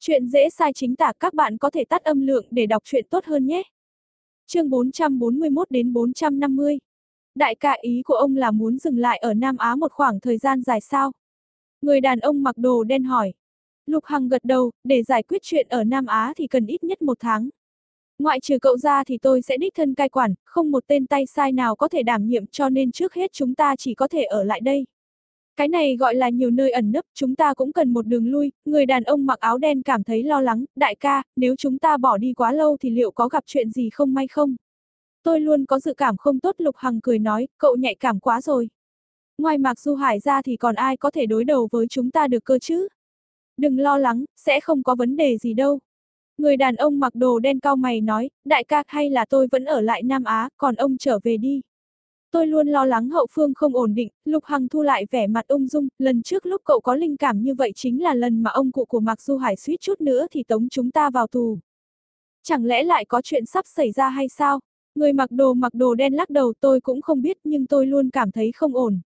Chuyện dễ sai chính tả các bạn có thể tắt âm lượng để đọc chuyện tốt hơn nhé. Chương 441 đến 450. Đại ca ý của ông là muốn dừng lại ở Nam Á một khoảng thời gian dài sao? Người đàn ông mặc đồ đen hỏi. Lục Hằng gật đầu, để giải quyết chuyện ở Nam Á thì cần ít nhất một tháng. Ngoại trừ cậu ra thì tôi sẽ đích thân cai quản, không một tên tay sai nào có thể đảm nhiệm cho nên trước hết chúng ta chỉ có thể ở lại đây. Cái này gọi là nhiều nơi ẩn nấp, chúng ta cũng cần một đường lui, người đàn ông mặc áo đen cảm thấy lo lắng, đại ca, nếu chúng ta bỏ đi quá lâu thì liệu có gặp chuyện gì không may không? Tôi luôn có dự cảm không tốt Lục Hằng cười nói, cậu nhạy cảm quá rồi. Ngoài Mạc Du Hải ra thì còn ai có thể đối đầu với chúng ta được cơ chứ? Đừng lo lắng, sẽ không có vấn đề gì đâu. Người đàn ông mặc đồ đen cao mày nói, đại ca hay là tôi vẫn ở lại Nam Á, còn ông trở về đi. Tôi luôn lo lắng hậu phương không ổn định, Lục Hằng thu lại vẻ mặt ung dung, lần trước lúc cậu có linh cảm như vậy chính là lần mà ông cụ của Mạc Du Hải suýt chút nữa thì tống chúng ta vào tù. Chẳng lẽ lại có chuyện sắp xảy ra hay sao? Người mặc đồ mặc đồ đen lắc đầu tôi cũng không biết nhưng tôi luôn cảm thấy không ổn.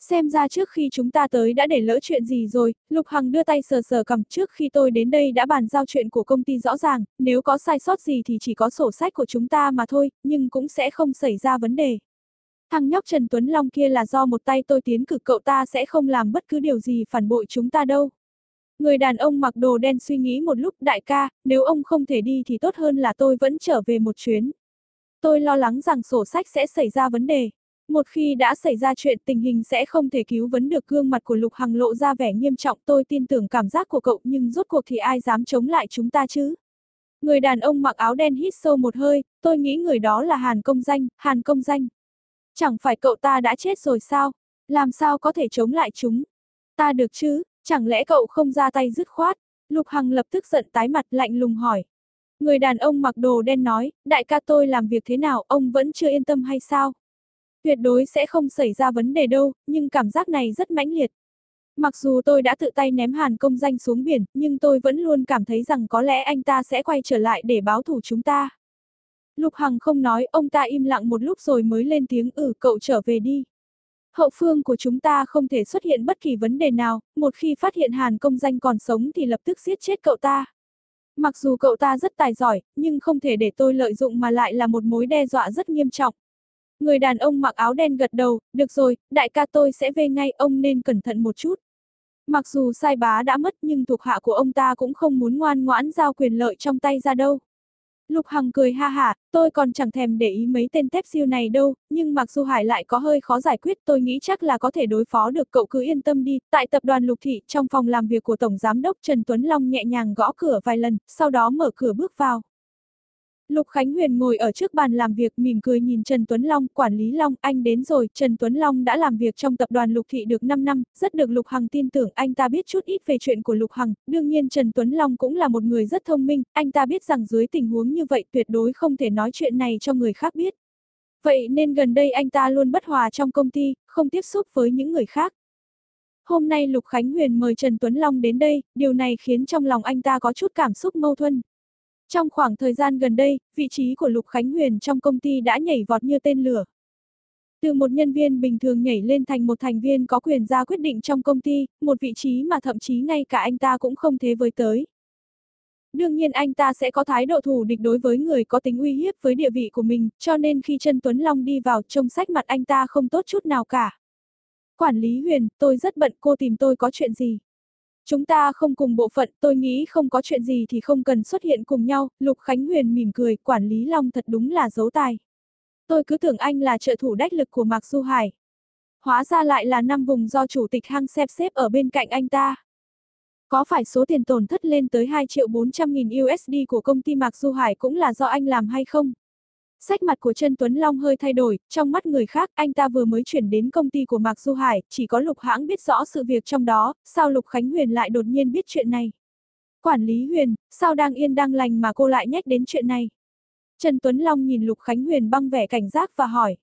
Xem ra trước khi chúng ta tới đã để lỡ chuyện gì rồi, Lục Hằng đưa tay sờ sờ cầm trước khi tôi đến đây đã bàn giao chuyện của công ty rõ ràng, nếu có sai sót gì thì chỉ có sổ sách của chúng ta mà thôi, nhưng cũng sẽ không xảy ra vấn đề. Thằng nhóc Trần Tuấn Long kia là do một tay tôi tiến cử cậu ta sẽ không làm bất cứ điều gì phản bội chúng ta đâu. Người đàn ông mặc đồ đen suy nghĩ một lúc đại ca, nếu ông không thể đi thì tốt hơn là tôi vẫn trở về một chuyến. Tôi lo lắng rằng sổ sách sẽ xảy ra vấn đề. Một khi đã xảy ra chuyện tình hình sẽ không thể cứu vấn được gương mặt của Lục Hằng lộ ra vẻ nghiêm trọng tôi tin tưởng cảm giác của cậu nhưng rốt cuộc thì ai dám chống lại chúng ta chứ? Người đàn ông mặc áo đen hít sâu một hơi, tôi nghĩ người đó là Hàn Công Danh, Hàn Công Danh. Chẳng phải cậu ta đã chết rồi sao? Làm sao có thể chống lại chúng? Ta được chứ, chẳng lẽ cậu không ra tay dứt khoát? Lục Hằng lập tức giận tái mặt lạnh lùng hỏi. Người đàn ông mặc đồ đen nói, đại ca tôi làm việc thế nào, ông vẫn chưa yên tâm hay sao? Tuyệt đối sẽ không xảy ra vấn đề đâu, nhưng cảm giác này rất mãnh liệt. Mặc dù tôi đã tự tay ném Hàn công danh xuống biển, nhưng tôi vẫn luôn cảm thấy rằng có lẽ anh ta sẽ quay trở lại để báo thù chúng ta. Lục Hằng không nói, ông ta im lặng một lúc rồi mới lên tiếng ừ cậu trở về đi. Hậu phương của chúng ta không thể xuất hiện bất kỳ vấn đề nào, một khi phát hiện Hàn công danh còn sống thì lập tức giết chết cậu ta. Mặc dù cậu ta rất tài giỏi, nhưng không thể để tôi lợi dụng mà lại là một mối đe dọa rất nghiêm trọng. Người đàn ông mặc áo đen gật đầu, được rồi, đại ca tôi sẽ về ngay, ông nên cẩn thận một chút. Mặc dù sai bá đã mất nhưng thuộc hạ của ông ta cũng không muốn ngoan ngoãn giao quyền lợi trong tay ra đâu. Lục Hằng cười ha hả, tôi còn chẳng thèm để ý mấy tên tép siêu này đâu, nhưng mặc dù Hải lại có hơi khó giải quyết tôi nghĩ chắc là có thể đối phó được cậu cứ yên tâm đi. Tại tập đoàn Lục Thị, trong phòng làm việc của Tổng Giám đốc Trần Tuấn Long nhẹ nhàng gõ cửa vài lần, sau đó mở cửa bước vào. Lục Khánh Huyền ngồi ở trước bàn làm việc mỉm cười nhìn Trần Tuấn Long, quản lý Long, anh đến rồi, Trần Tuấn Long đã làm việc trong tập đoàn Lục Thị được 5 năm, rất được Lục Hằng tin tưởng anh ta biết chút ít về chuyện của Lục Hằng, đương nhiên Trần Tuấn Long cũng là một người rất thông minh, anh ta biết rằng dưới tình huống như vậy tuyệt đối không thể nói chuyện này cho người khác biết. Vậy nên gần đây anh ta luôn bất hòa trong công ty, không tiếp xúc với những người khác. Hôm nay Lục Khánh Huyền mời Trần Tuấn Long đến đây, điều này khiến trong lòng anh ta có chút cảm xúc mâu thuẫn. Trong khoảng thời gian gần đây, vị trí của Lục Khánh Huyền trong công ty đã nhảy vọt như tên lửa. Từ một nhân viên bình thường nhảy lên thành một thành viên có quyền ra quyết định trong công ty, một vị trí mà thậm chí ngay cả anh ta cũng không thế với tới. Đương nhiên anh ta sẽ có thái độ thù địch đối với người có tính uy hiếp với địa vị của mình, cho nên khi chân Tuấn Long đi vào trông sách mặt anh ta không tốt chút nào cả. Quản lý Huyền, tôi rất bận cô tìm tôi có chuyện gì? Chúng ta không cùng bộ phận, tôi nghĩ không có chuyện gì thì không cần xuất hiện cùng nhau, Lục Khánh Huyền mỉm cười, quản lý Long thật đúng là dấu tài. Tôi cứ tưởng anh là trợ thủ đắc lực của Mạc Du Hải. Hóa ra lại là năm vùng do chủ tịch hang xếp xếp ở bên cạnh anh ta. Có phải số tiền tổn thất lên tới 2 triệu 400 nghìn USD của công ty Mạc Du Hải cũng là do anh làm hay không? Sách mặt của Trần Tuấn Long hơi thay đổi, trong mắt người khác, anh ta vừa mới chuyển đến công ty của Mạc Du Hải, chỉ có Lục Hãng biết rõ sự việc trong đó, sao Lục Khánh Huyền lại đột nhiên biết chuyện này? Quản lý Huyền, sao đang yên đang lành mà cô lại nhắc đến chuyện này? Trần Tuấn Long nhìn Lục Khánh Huyền băng vẻ cảnh giác và hỏi.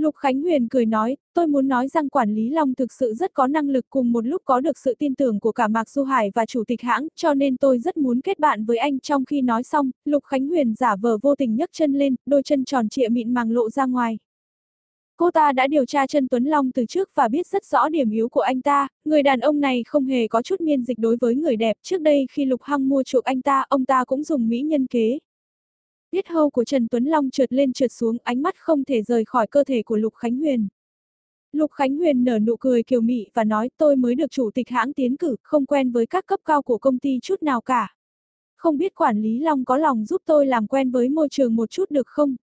Lục Khánh Huyền cười nói, tôi muốn nói rằng quản lý Long thực sự rất có năng lực cùng một lúc có được sự tin tưởng của cả Mạc Du Hải và chủ tịch hãng, cho nên tôi rất muốn kết bạn với anh trong khi nói xong, Lục Khánh Huyền giả vờ vô tình nhấc chân lên, đôi chân tròn trịa mịn màng lộ ra ngoài. Cô ta đã điều tra Trần Tuấn Long từ trước và biết rất rõ điểm yếu của anh ta, người đàn ông này không hề có chút miên dịch đối với người đẹp, trước đây khi Lục Hăng mua chuộc anh ta, ông ta cũng dùng mỹ nhân kế. Biết hâu của Trần Tuấn Long trượt lên trượt xuống, ánh mắt không thể rời khỏi cơ thể của Lục Khánh Huyền. Lục Khánh Huyền nở nụ cười kiều mị và nói tôi mới được chủ tịch hãng tiến cử, không quen với các cấp cao của công ty chút nào cả. Không biết quản lý Long có lòng giúp tôi làm quen với môi trường một chút được không?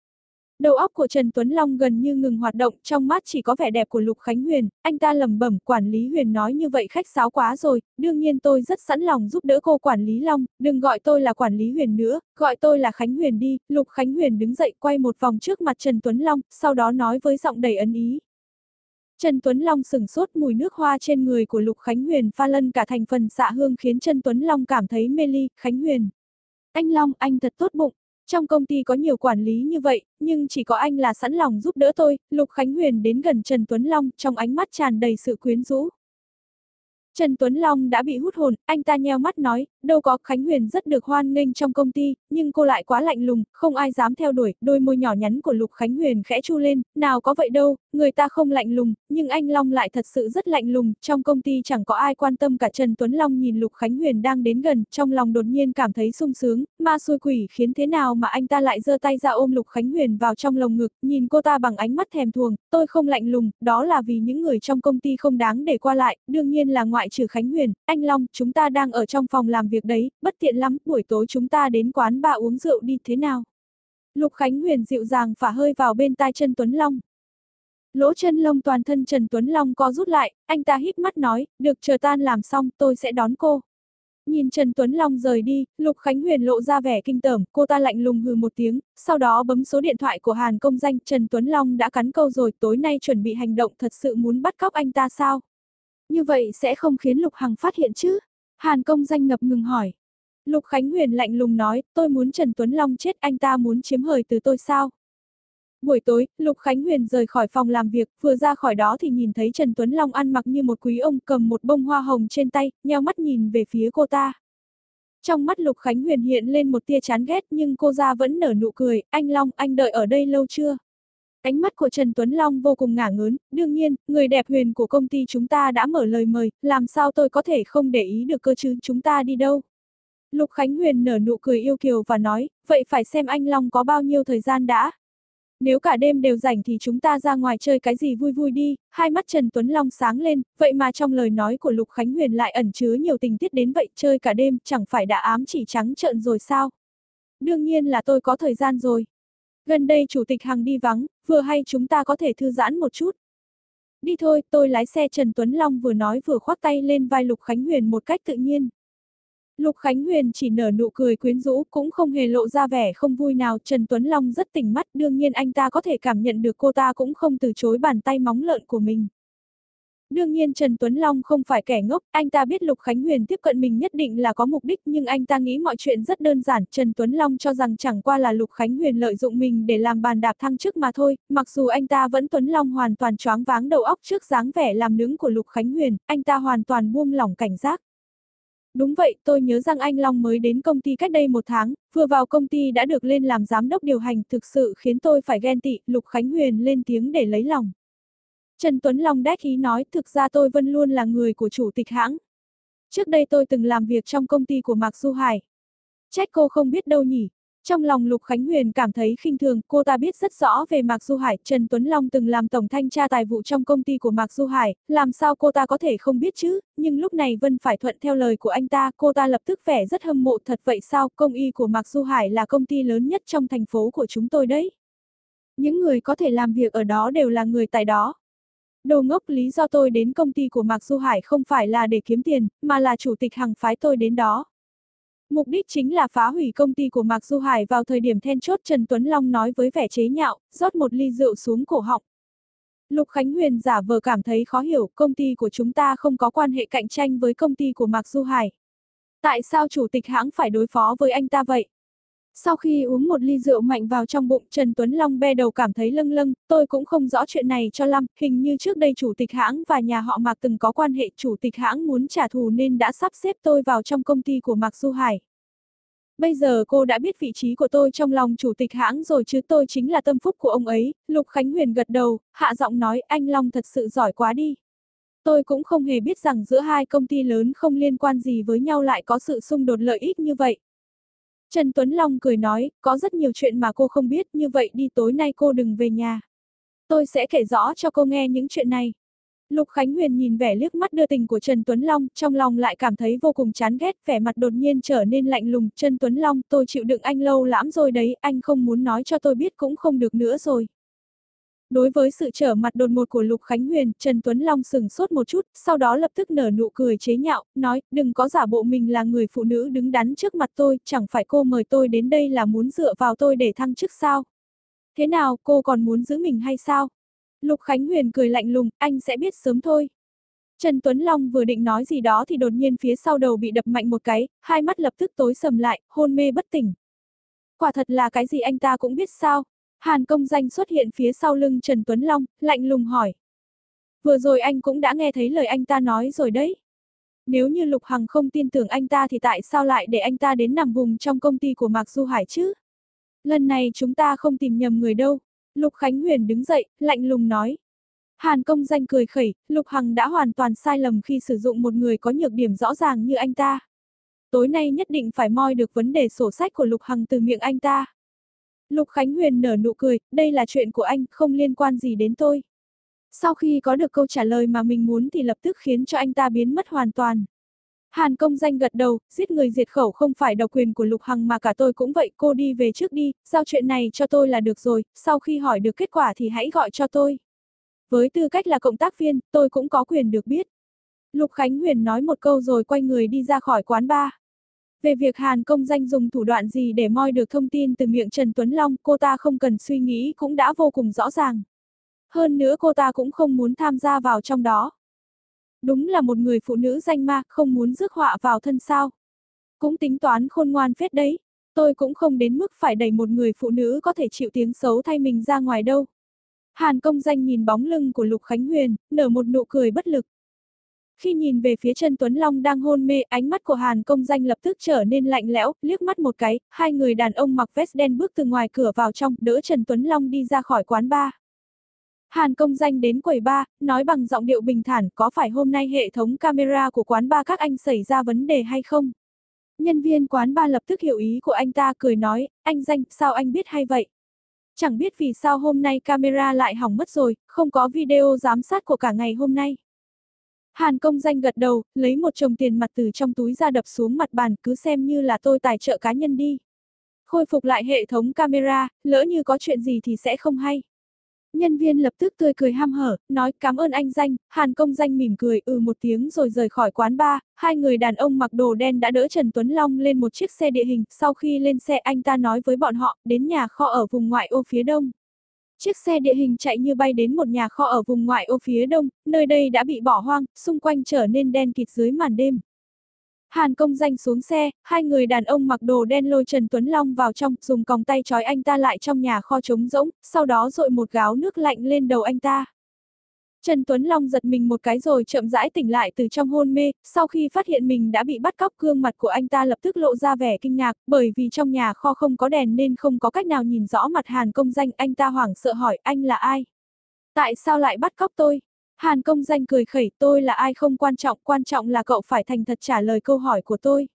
Đầu óc của Trần Tuấn Long gần như ngừng hoạt động, trong mắt chỉ có vẻ đẹp của Lục Khánh Huyền, anh ta lẩm bẩm, quản lý Huyền nói như vậy khách sáo quá rồi, đương nhiên tôi rất sẵn lòng giúp đỡ cô quản lý Long, đừng gọi tôi là quản lý Huyền nữa, gọi tôi là Khánh Huyền đi, Lục Khánh Huyền đứng dậy quay một vòng trước mặt Trần Tuấn Long, sau đó nói với giọng đầy ân ý. Trần Tuấn Long sừng sốt mùi nước hoa trên người của Lục Khánh Huyền pha lân cả thành phần xạ hương khiến Trần Tuấn Long cảm thấy mê ly, Khánh Huyền. Anh Long, anh thật tốt bụng, trong công ty có nhiều quản lý như vậy, nhưng chỉ có anh là sẵn lòng giúp đỡ tôi, Lục Khánh Huyền đến gần Trần Tuấn Long, trong ánh mắt tràn đầy sự quyến rũ. Trần Tuấn Long đã bị hút hồn, anh ta nheo mắt nói, đâu có, Khánh Huyền rất được hoan nghênh trong công ty, nhưng cô lại quá lạnh lùng, không ai dám theo đuổi, đôi môi nhỏ nhắn của Lục Khánh Huyền khẽ chu lên, nào có vậy đâu, người ta không lạnh lùng, nhưng anh Long lại thật sự rất lạnh lùng, trong công ty chẳng có ai quan tâm cả. Trần Tuấn Long nhìn Lục Khánh Huyền đang đến gần, trong lòng đột nhiên cảm thấy sung sướng, ma xui quỷ khiến thế nào mà anh ta lại giơ tay ra ôm Lục Khánh Huyền vào trong lồng ngực, nhìn cô ta bằng ánh mắt thèm thuồng, tôi không lạnh lùng, đó là vì những người trong công ty không đáng để qua lại, đương nhiên là ngoại trừ Khánh Huyền, anh Long, chúng ta đang ở trong phòng làm việc đấy, bất tiện lắm, buổi tối chúng ta đến quán ba uống rượu đi thế nào? Lục Khánh Huyền dịu dàng phả hơi vào bên tai chân Tuấn Long. Lỗ chân lông toàn thân Trần Tuấn Long co rút lại, anh ta hít mắt nói, được chờ tan làm xong, tôi sẽ đón cô. Nhìn Trần Tuấn Long rời đi, Lục Khánh Huyền lộ ra vẻ kinh tởm, cô ta lạnh lùng hừ một tiếng, sau đó bấm số điện thoại của Hàn công danh, Trần Tuấn Long đã cắn câu rồi, tối nay chuẩn bị hành động thật sự muốn bắt cóc anh ta sao? Như vậy sẽ không khiến Lục Hằng phát hiện chứ? Hàn công danh ngập ngừng hỏi. Lục Khánh Huyền lạnh lùng nói, tôi muốn Trần Tuấn Long chết anh ta muốn chiếm hời từ tôi sao? Buổi tối, Lục Khánh Huyền rời khỏi phòng làm việc, vừa ra khỏi đó thì nhìn thấy Trần Tuấn Long ăn mặc như một quý ông cầm một bông hoa hồng trên tay, nheo mắt nhìn về phía cô ta. Trong mắt Lục Khánh Huyền hiện lên một tia chán ghét nhưng cô ra vẫn nở nụ cười, anh Long, anh đợi ở đây lâu chưa? Ánh mắt của Trần Tuấn Long vô cùng ngả ngớn, đương nhiên, người đẹp huyền của công ty chúng ta đã mở lời mời, làm sao tôi có thể không để ý được cơ chứ, chúng ta đi đâu? Lục Khánh Huyền nở nụ cười yêu kiều và nói, vậy phải xem anh Long có bao nhiêu thời gian đã. Nếu cả đêm đều rảnh thì chúng ta ra ngoài chơi cái gì vui vui đi, hai mắt Trần Tuấn Long sáng lên, vậy mà trong lời nói của Lục Khánh Huyền lại ẩn chứa nhiều tình tiết đến vậy, chơi cả đêm, chẳng phải đã ám chỉ trắng trợn rồi sao? Đương nhiên là tôi có thời gian rồi. Gần đây chủ tịch Hằng đi vắng, vừa hay chúng ta có thể thư giãn một chút. Đi thôi, tôi lái xe Trần Tuấn Long vừa nói vừa khoác tay lên vai Lục Khánh Huyền một cách tự nhiên. Lục Khánh Huyền chỉ nở nụ cười quyến rũ cũng không hề lộ ra vẻ không vui nào, Trần Tuấn Long rất tỉnh mắt, đương nhiên anh ta có thể cảm nhận được cô ta cũng không từ chối bàn tay móng lợn của mình. Đương nhiên Trần Tuấn Long không phải kẻ ngốc, anh ta biết Lục Khánh Huyền tiếp cận mình nhất định là có mục đích nhưng anh ta nghĩ mọi chuyện rất đơn giản. Trần Tuấn Long cho rằng chẳng qua là Lục Khánh Huyền lợi dụng mình để làm bàn đạp thăng chức mà thôi, mặc dù anh ta vẫn Tuấn Long hoàn toàn choáng váng đầu óc trước dáng vẻ làm nướng của Lục Khánh Huyền, anh ta hoàn toàn buông lỏng cảnh giác. Đúng vậy, tôi nhớ rằng anh Long mới đến công ty cách đây một tháng, vừa vào công ty đã được lên làm giám đốc điều hành, thực sự khiến tôi phải ghen tị, Lục Khánh Huyền lên tiếng để lấy lòng. Trần Tuấn Long đét ý nói, thực ra tôi vẫn luôn là người của chủ tịch hãng. Trước đây tôi từng làm việc trong công ty của Mạc Du Hải. Trách cô không biết đâu nhỉ. Trong lòng Lục Khánh Huyền cảm thấy khinh thường, cô ta biết rất rõ về Mạc Du Hải, Trần Tuấn Long từng làm tổng thanh tra tài vụ trong công ty của Mạc Du Hải, làm sao cô ta có thể không biết chứ, nhưng lúc này Vân phải thuận theo lời của anh ta, cô ta lập tức vẻ rất hâm mộ thật vậy sao, công y của Mạc Du Hải là công ty lớn nhất trong thành phố của chúng tôi đấy. Những người có thể làm việc ở đó đều là người tại đó, Đồ ngốc lý do tôi đến công ty của Mạc Du Hải không phải là để kiếm tiền, mà là chủ tịch hằng phái tôi đến đó. Mục đích chính là phá hủy công ty của Mạc Du Hải vào thời điểm then chốt Trần Tuấn Long nói với vẻ chế nhạo, rót một ly rượu xuống cổ họng. Lục Khánh Huyền giả vờ cảm thấy khó hiểu, công ty của chúng ta không có quan hệ cạnh tranh với công ty của Mạc Du Hải. Tại sao chủ tịch hãng phải đối phó với anh ta vậy? Sau khi uống một ly rượu mạnh vào trong bụng, Trần Tuấn Long be đầu cảm thấy lâng lâng, tôi cũng không rõ chuyện này cho lắm, hình như trước đây chủ tịch hãng và nhà họ Mạc từng có quan hệ, chủ tịch hãng muốn trả thù nên đã sắp xếp tôi vào trong công ty của Mạc Du Hải. Bây giờ cô đã biết vị trí của tôi trong lòng chủ tịch hãng rồi chứ tôi chính là tâm phúc của ông ấy, Lục Khánh Huyền gật đầu, hạ giọng nói anh Long thật sự giỏi quá đi. Tôi cũng không hề biết rằng giữa hai công ty lớn không liên quan gì với nhau lại có sự xung đột lợi ích như vậy. Trần Tuấn Long cười nói, có rất nhiều chuyện mà cô không biết, như vậy đi tối nay cô đừng về nhà. Tôi sẽ kể rõ cho cô nghe những chuyện này. Lục Khánh Huyền nhìn vẻ liếc mắt đưa tình của Trần Tuấn Long, trong lòng lại cảm thấy vô cùng chán ghét, vẻ mặt đột nhiên trở nên lạnh lùng, Trần Tuấn Long, tôi chịu đựng anh lâu lắm rồi đấy, anh không muốn nói cho tôi biết cũng không được nữa rồi. Đối với sự trở mặt đột ngột của Lục Khánh Huyền, Trần Tuấn Long sừng sốt một chút, sau đó lập tức nở nụ cười chế nhạo, nói, đừng có giả bộ mình là người phụ nữ đứng đắn trước mặt tôi, chẳng phải cô mời tôi đến đây là muốn dựa vào tôi để thăng chức sao? Thế nào, cô còn muốn giữ mình hay sao? Lục Khánh Huyền cười lạnh lùng, anh sẽ biết sớm thôi. Trần Tuấn Long vừa định nói gì đó thì đột nhiên phía sau đầu bị đập mạnh một cái, hai mắt lập tức tối sầm lại, hôn mê bất tỉnh. Quả thật là cái gì anh ta cũng biết sao, Hàn công danh xuất hiện phía sau lưng Trần Tuấn Long, lạnh lùng hỏi. Vừa rồi anh cũng đã nghe thấy lời anh ta nói rồi đấy. Nếu như Lục Hằng không tin tưởng anh ta thì tại sao lại để anh ta đến nằm vùng trong công ty của Mạc Du Hải chứ? Lần này chúng ta không tìm nhầm người đâu. Lục Khánh Huyền đứng dậy, lạnh lùng nói. Hàn công danh cười khẩy, Lục Hằng đã hoàn toàn sai lầm khi sử dụng một người có nhược điểm rõ ràng như anh ta. Tối nay nhất định phải moi được vấn đề sổ sách của Lục Hằng từ miệng anh ta. Lục Khánh Huyền nở nụ cười, đây là chuyện của anh, không liên quan gì đến tôi. Sau khi có được câu trả lời mà mình muốn thì lập tức khiến cho anh ta biến mất hoàn toàn. Hàn công danh gật đầu, giết người diệt khẩu không phải độc quyền của Lục Hằng mà cả tôi cũng vậy, cô đi về trước đi, giao chuyện này cho tôi là được rồi, sau khi hỏi được kết quả thì hãy gọi cho tôi. Với tư cách là cộng tác viên, tôi cũng có quyền được biết. Lục Khánh Huyền nói một câu rồi quay người đi ra khỏi quán bar. Về việc Hàn công danh dùng thủ đoạn gì để moi được thông tin từ miệng Trần Tuấn Long, cô ta không cần suy nghĩ cũng đã vô cùng rõ ràng. Hơn nữa cô ta cũng không muốn tham gia vào trong đó. Đúng là một người phụ nữ danh ma, không muốn rước họa vào thân sao. Cũng tính toán khôn ngoan phết đấy. Tôi cũng không đến mức phải đẩy một người phụ nữ có thể chịu tiếng xấu thay mình ra ngoài đâu. Hàn công danh nhìn bóng lưng của Lục Khánh Huyền, nở một nụ cười bất lực. Khi nhìn về phía Trần Tuấn Long đang hôn mê, ánh mắt của Hàn công danh lập tức trở nên lạnh lẽo, liếc mắt một cái, hai người đàn ông mặc vest đen bước từ ngoài cửa vào trong, đỡ Trần Tuấn Long đi ra khỏi quán bar. Hàn công danh đến quầy bar, nói bằng giọng điệu bình thản, có phải hôm nay hệ thống camera của quán bar các anh xảy ra vấn đề hay không? Nhân viên quán bar lập tức hiểu ý của anh ta cười nói, anh danh, sao anh biết hay vậy? Chẳng biết vì sao hôm nay camera lại hỏng mất rồi, không có video giám sát của cả ngày hôm nay. Hàn công danh gật đầu, lấy một chồng tiền mặt từ trong túi ra đập xuống mặt bàn, cứ xem như là tôi tài trợ cá nhân đi. Khôi phục lại hệ thống camera, lỡ như có chuyện gì thì sẽ không hay. Nhân viên lập tức tươi cười ham hở, nói cảm ơn anh danh, Hàn công danh mỉm cười ừ một tiếng rồi rời khỏi quán bar, hai người đàn ông mặc đồ đen đã đỡ Trần Tuấn Long lên một chiếc xe địa hình, sau khi lên xe anh ta nói với bọn họ, đến nhà kho ở vùng ngoại ô phía đông. Chiếc xe địa hình chạy như bay đến một nhà kho ở vùng ngoại ô phía đông, nơi đây đã bị bỏ hoang, xung quanh trở nên đen kịt dưới màn đêm. Hàn công danh xuống xe, hai người đàn ông mặc đồ đen lôi Trần Tuấn Long vào trong, dùng còng tay trói anh ta lại trong nhà kho trống rỗng, sau đó dội một gáo nước lạnh lên đầu anh ta. Trần Tuấn Long giật mình một cái rồi chậm rãi tỉnh lại từ trong hôn mê, sau khi phát hiện mình đã bị bắt cóc gương mặt của anh ta lập tức lộ ra vẻ kinh ngạc, bởi vì trong nhà kho không có đèn nên không có cách nào nhìn rõ mặt Hàn công danh, anh ta hoảng sợ hỏi anh là ai? Tại sao lại bắt cóc tôi? Hàn công danh cười khẩy tôi là ai không quan trọng, quan trọng là cậu phải thành thật trả lời câu hỏi của tôi.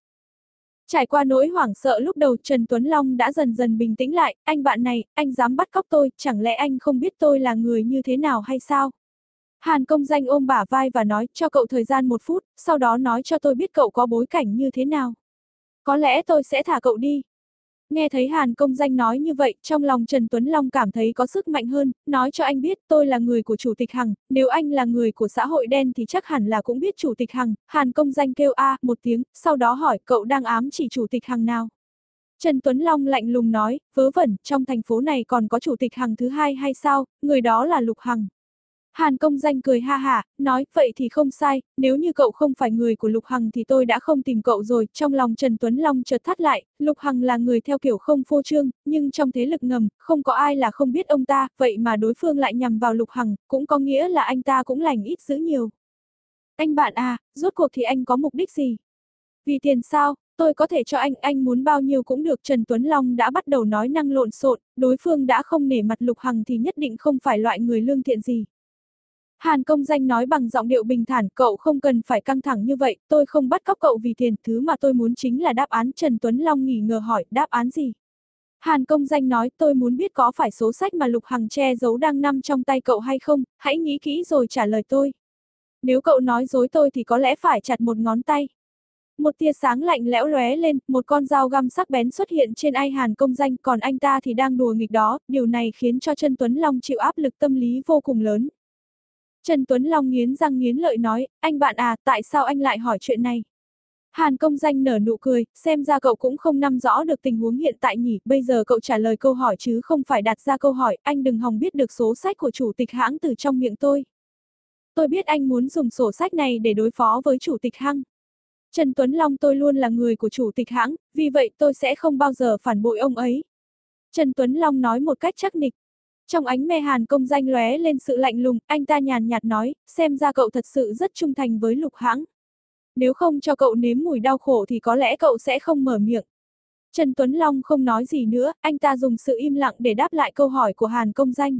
Trải qua nỗi hoảng sợ lúc đầu Trần Tuấn Long đã dần dần bình tĩnh lại, anh bạn này, anh dám bắt cóc tôi, chẳng lẽ anh không biết tôi là người như thế nào hay sao? Hàn công danh ôm bả vai và nói cho cậu thời gian một phút, sau đó nói cho tôi biết cậu có bối cảnh như thế nào. Có lẽ tôi sẽ thả cậu đi. Nghe thấy Hàn công danh nói như vậy, trong lòng Trần Tuấn Long cảm thấy có sức mạnh hơn, nói cho anh biết tôi là người của Chủ tịch Hằng, nếu anh là người của xã hội đen thì chắc hẳn là cũng biết Chủ tịch Hằng, Hàn công danh kêu a một tiếng, sau đó hỏi cậu đang ám chỉ Chủ tịch Hằng nào. Trần Tuấn Long lạnh lùng nói, vớ vẩn, trong thành phố này còn có Chủ tịch Hằng thứ hai hay sao, người đó là Lục Hằng. Hàn công danh cười ha hả, nói, vậy thì không sai, nếu như cậu không phải người của Lục Hằng thì tôi đã không tìm cậu rồi, trong lòng Trần Tuấn Long chợt thắt lại, Lục Hằng là người theo kiểu không phô trương, nhưng trong thế lực ngầm, không có ai là không biết ông ta, vậy mà đối phương lại nhằm vào Lục Hằng, cũng có nghĩa là anh ta cũng lành ít giữ nhiều. Anh bạn à, rốt cuộc thì anh có mục đích gì? Vì tiền sao, Tôi có thể cho anh, anh muốn bao nhiêu cũng được. Trần Tuấn Long đã bắt đầu nói năng lộn xộn, đối phương đã không nể mặt Lục Hằng thì nhất định không phải loại người lương thiện gì. Hàn công danh nói bằng giọng điệu bình thản, cậu không cần phải căng thẳng như vậy, tôi không bắt cóc cậu vì tiền, thứ mà tôi muốn chính là đáp án. Trần Tuấn Long nghỉ ngờ hỏi, đáp án gì? Hàn công danh nói, tôi muốn biết có phải số sách mà Lục Hằng che giấu đang nằm trong tay cậu hay không, hãy nghĩ kỹ rồi trả lời tôi. Nếu cậu nói dối tôi thì có lẽ phải chặt một ngón tay. Một tia sáng lạnh lẽo lóe lên, một con dao găm sắc bén xuất hiện trên ai Hàn công danh, còn anh ta thì đang đùa nghịch đó, điều này khiến cho Trần Tuấn Long chịu áp lực tâm lý vô cùng lớn. Trần Tuấn Long nghiến răng nghiến lợi nói, anh bạn à, tại sao anh lại hỏi chuyện này? Hàn công danh nở nụ cười, xem ra cậu cũng không nắm rõ được tình huống hiện tại nhỉ, bây giờ cậu trả lời câu hỏi chứ không phải đặt ra câu hỏi, anh đừng hòng biết được số sách của chủ tịch hãng từ trong miệng tôi. Tôi biết anh muốn dùng sổ sách này để đối phó với chủ tịch hăng. Trần Tuấn Long tôi luôn là người của chủ tịch hãng, vì vậy tôi sẽ không bao giờ phản bội ông ấy. Trần Tuấn Long nói một cách chắc nịch. Trong ánh me hàn công danh lóe lên sự lạnh lùng, anh ta nhàn nhạt nói, xem ra cậu thật sự rất trung thành với lục hãng. Nếu không cho cậu nếm mùi đau khổ thì có lẽ cậu sẽ không mở miệng. Trần Tuấn Long không nói gì nữa, anh ta dùng sự im lặng để đáp lại câu hỏi của Hàn công danh.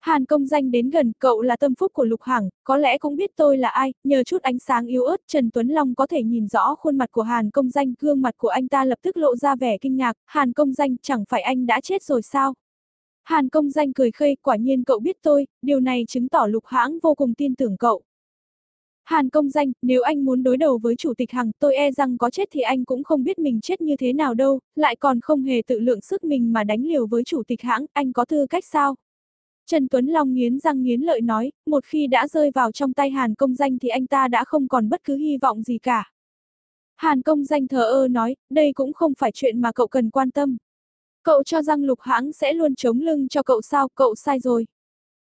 Hàn công danh đến gần, cậu là tâm phúc của Lục Hằng, có lẽ cũng biết tôi là ai, nhờ chút ánh sáng yếu ớt, Trần Tuấn Long có thể nhìn rõ khuôn mặt của Hàn công danh, gương mặt của anh ta lập tức lộ ra vẻ kinh ngạc, Hàn công danh, chẳng phải anh đã chết rồi sao? Hàn công danh cười khây, quả nhiên cậu biết tôi, điều này chứng tỏ Lục Hãng vô cùng tin tưởng cậu. Hàn công danh, nếu anh muốn đối đầu với Chủ tịch Hằng, tôi e rằng có chết thì anh cũng không biết mình chết như thế nào đâu, lại còn không hề tự lượng sức mình mà đánh liều với Chủ tịch hãng, anh có tư cách sao? Trần Tuấn Long nghiến răng nghiến lợi nói, một khi đã rơi vào trong tay Hàn công danh thì anh ta đã không còn bất cứ hy vọng gì cả. Hàn công danh thờ ơ nói, đây cũng không phải chuyện mà cậu cần quan tâm. Cậu cho rằng lục hãng sẽ luôn chống lưng cho cậu sao, cậu sai rồi.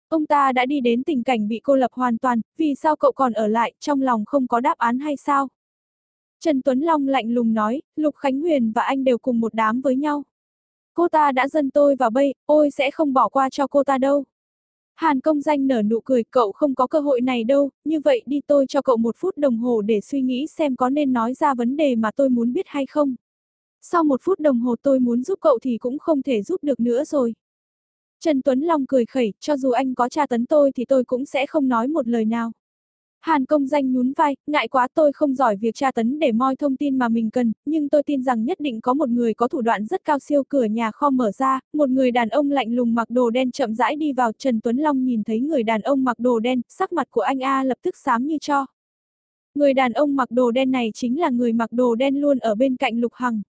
Ông ta đã đi đến tình cảnh bị cô lập hoàn toàn, vì sao cậu còn ở lại, trong lòng không có đáp án hay sao? Trần Tuấn Long lạnh lùng nói, Lục Khánh Huyền và anh đều cùng một đám với nhau. Cô ta đã dân tôi vào bây, ôi sẽ không bỏ qua cho cô ta đâu. Hàn công danh nở nụ cười, cậu không có cơ hội này đâu, như vậy đi tôi cho cậu một phút đồng hồ để suy nghĩ xem có nên nói ra vấn đề mà tôi muốn biết hay không. Sau một phút đồng hồ tôi muốn giúp cậu thì cũng không thể giúp được nữa rồi. Trần Tuấn Long cười khẩy, cho dù anh có tra tấn tôi thì tôi cũng sẽ không nói một lời nào. Hàn công danh nhún vai, ngại quá tôi không giỏi việc tra tấn để moi thông tin mà mình cần, nhưng tôi tin rằng nhất định có một người có thủ đoạn rất cao siêu cửa nhà kho mở ra, một người đàn ông lạnh lùng mặc đồ đen chậm rãi đi vào, Trần Tuấn Long nhìn thấy người đàn ông mặc đồ đen, sắc mặt của anh A lập tức xám như cho. Người đàn ông mặc đồ đen này chính là người mặc đồ đen luôn ở bên cạnh Lục Hằng.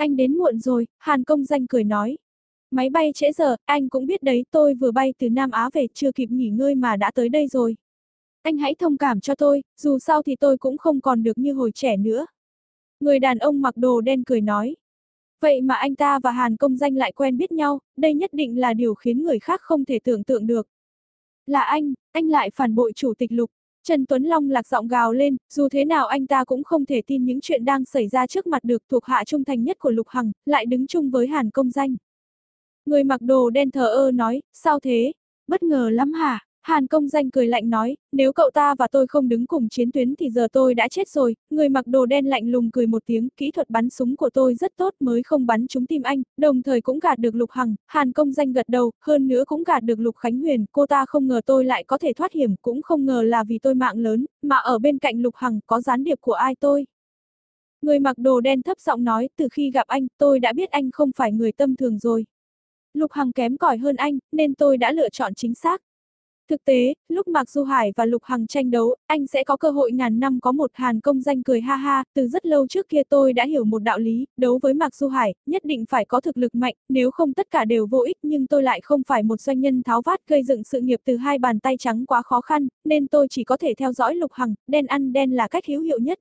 Anh đến muộn rồi, Hàn công danh cười nói. Máy bay trễ giờ, anh cũng biết đấy, tôi vừa bay từ Nam Á về, chưa kịp nghỉ ngơi mà đã tới đây rồi. Anh hãy thông cảm cho tôi, dù sao thì tôi cũng không còn được như hồi trẻ nữa. Người đàn ông mặc đồ đen cười nói. Vậy mà anh ta và Hàn công danh lại quen biết nhau, đây nhất định là điều khiến người khác không thể tưởng tượng được. Là anh, anh lại phản bội chủ tịch lục. Trần Tuấn Long lạc giọng gào lên, dù thế nào anh ta cũng không thể tin những chuyện đang xảy ra trước mặt được thuộc hạ trung thành nhất của Lục Hằng, lại đứng chung với Hàn công danh. Người mặc đồ đen thờ ơ nói, sao thế? Bất ngờ lắm hả? Hàn công danh cười lạnh nói, nếu cậu ta và tôi không đứng cùng chiến tuyến thì giờ tôi đã chết rồi, người mặc đồ đen lạnh lùng cười một tiếng, kỹ thuật bắn súng của tôi rất tốt mới không bắn trúng tim anh, đồng thời cũng gạt được Lục Hằng, Hàn công danh gật đầu, hơn nữa cũng gạt được Lục Khánh Huyền, cô ta không ngờ tôi lại có thể thoát hiểm, cũng không ngờ là vì tôi mạng lớn, mà ở bên cạnh Lục Hằng có gián điệp của ai tôi. Người mặc đồ đen thấp giọng nói, từ khi gặp anh, tôi đã biết anh không phải người tâm thường rồi. Lục Hằng kém cỏi hơn anh, nên tôi đã lựa chọn chính xác. Thực tế, lúc Mạc Du Hải và Lục Hằng tranh đấu, anh sẽ có cơ hội ngàn năm có một hàn công danh cười ha ha, từ rất lâu trước kia tôi đã hiểu một đạo lý, đấu với Mạc Du Hải, nhất định phải có thực lực mạnh, nếu không tất cả đều vô ích nhưng tôi lại không phải một doanh nhân tháo vát gây dựng sự nghiệp từ hai bàn tay trắng quá khó khăn, nên tôi chỉ có thể theo dõi Lục Hằng, đen ăn đen là cách hữu hiệu nhất.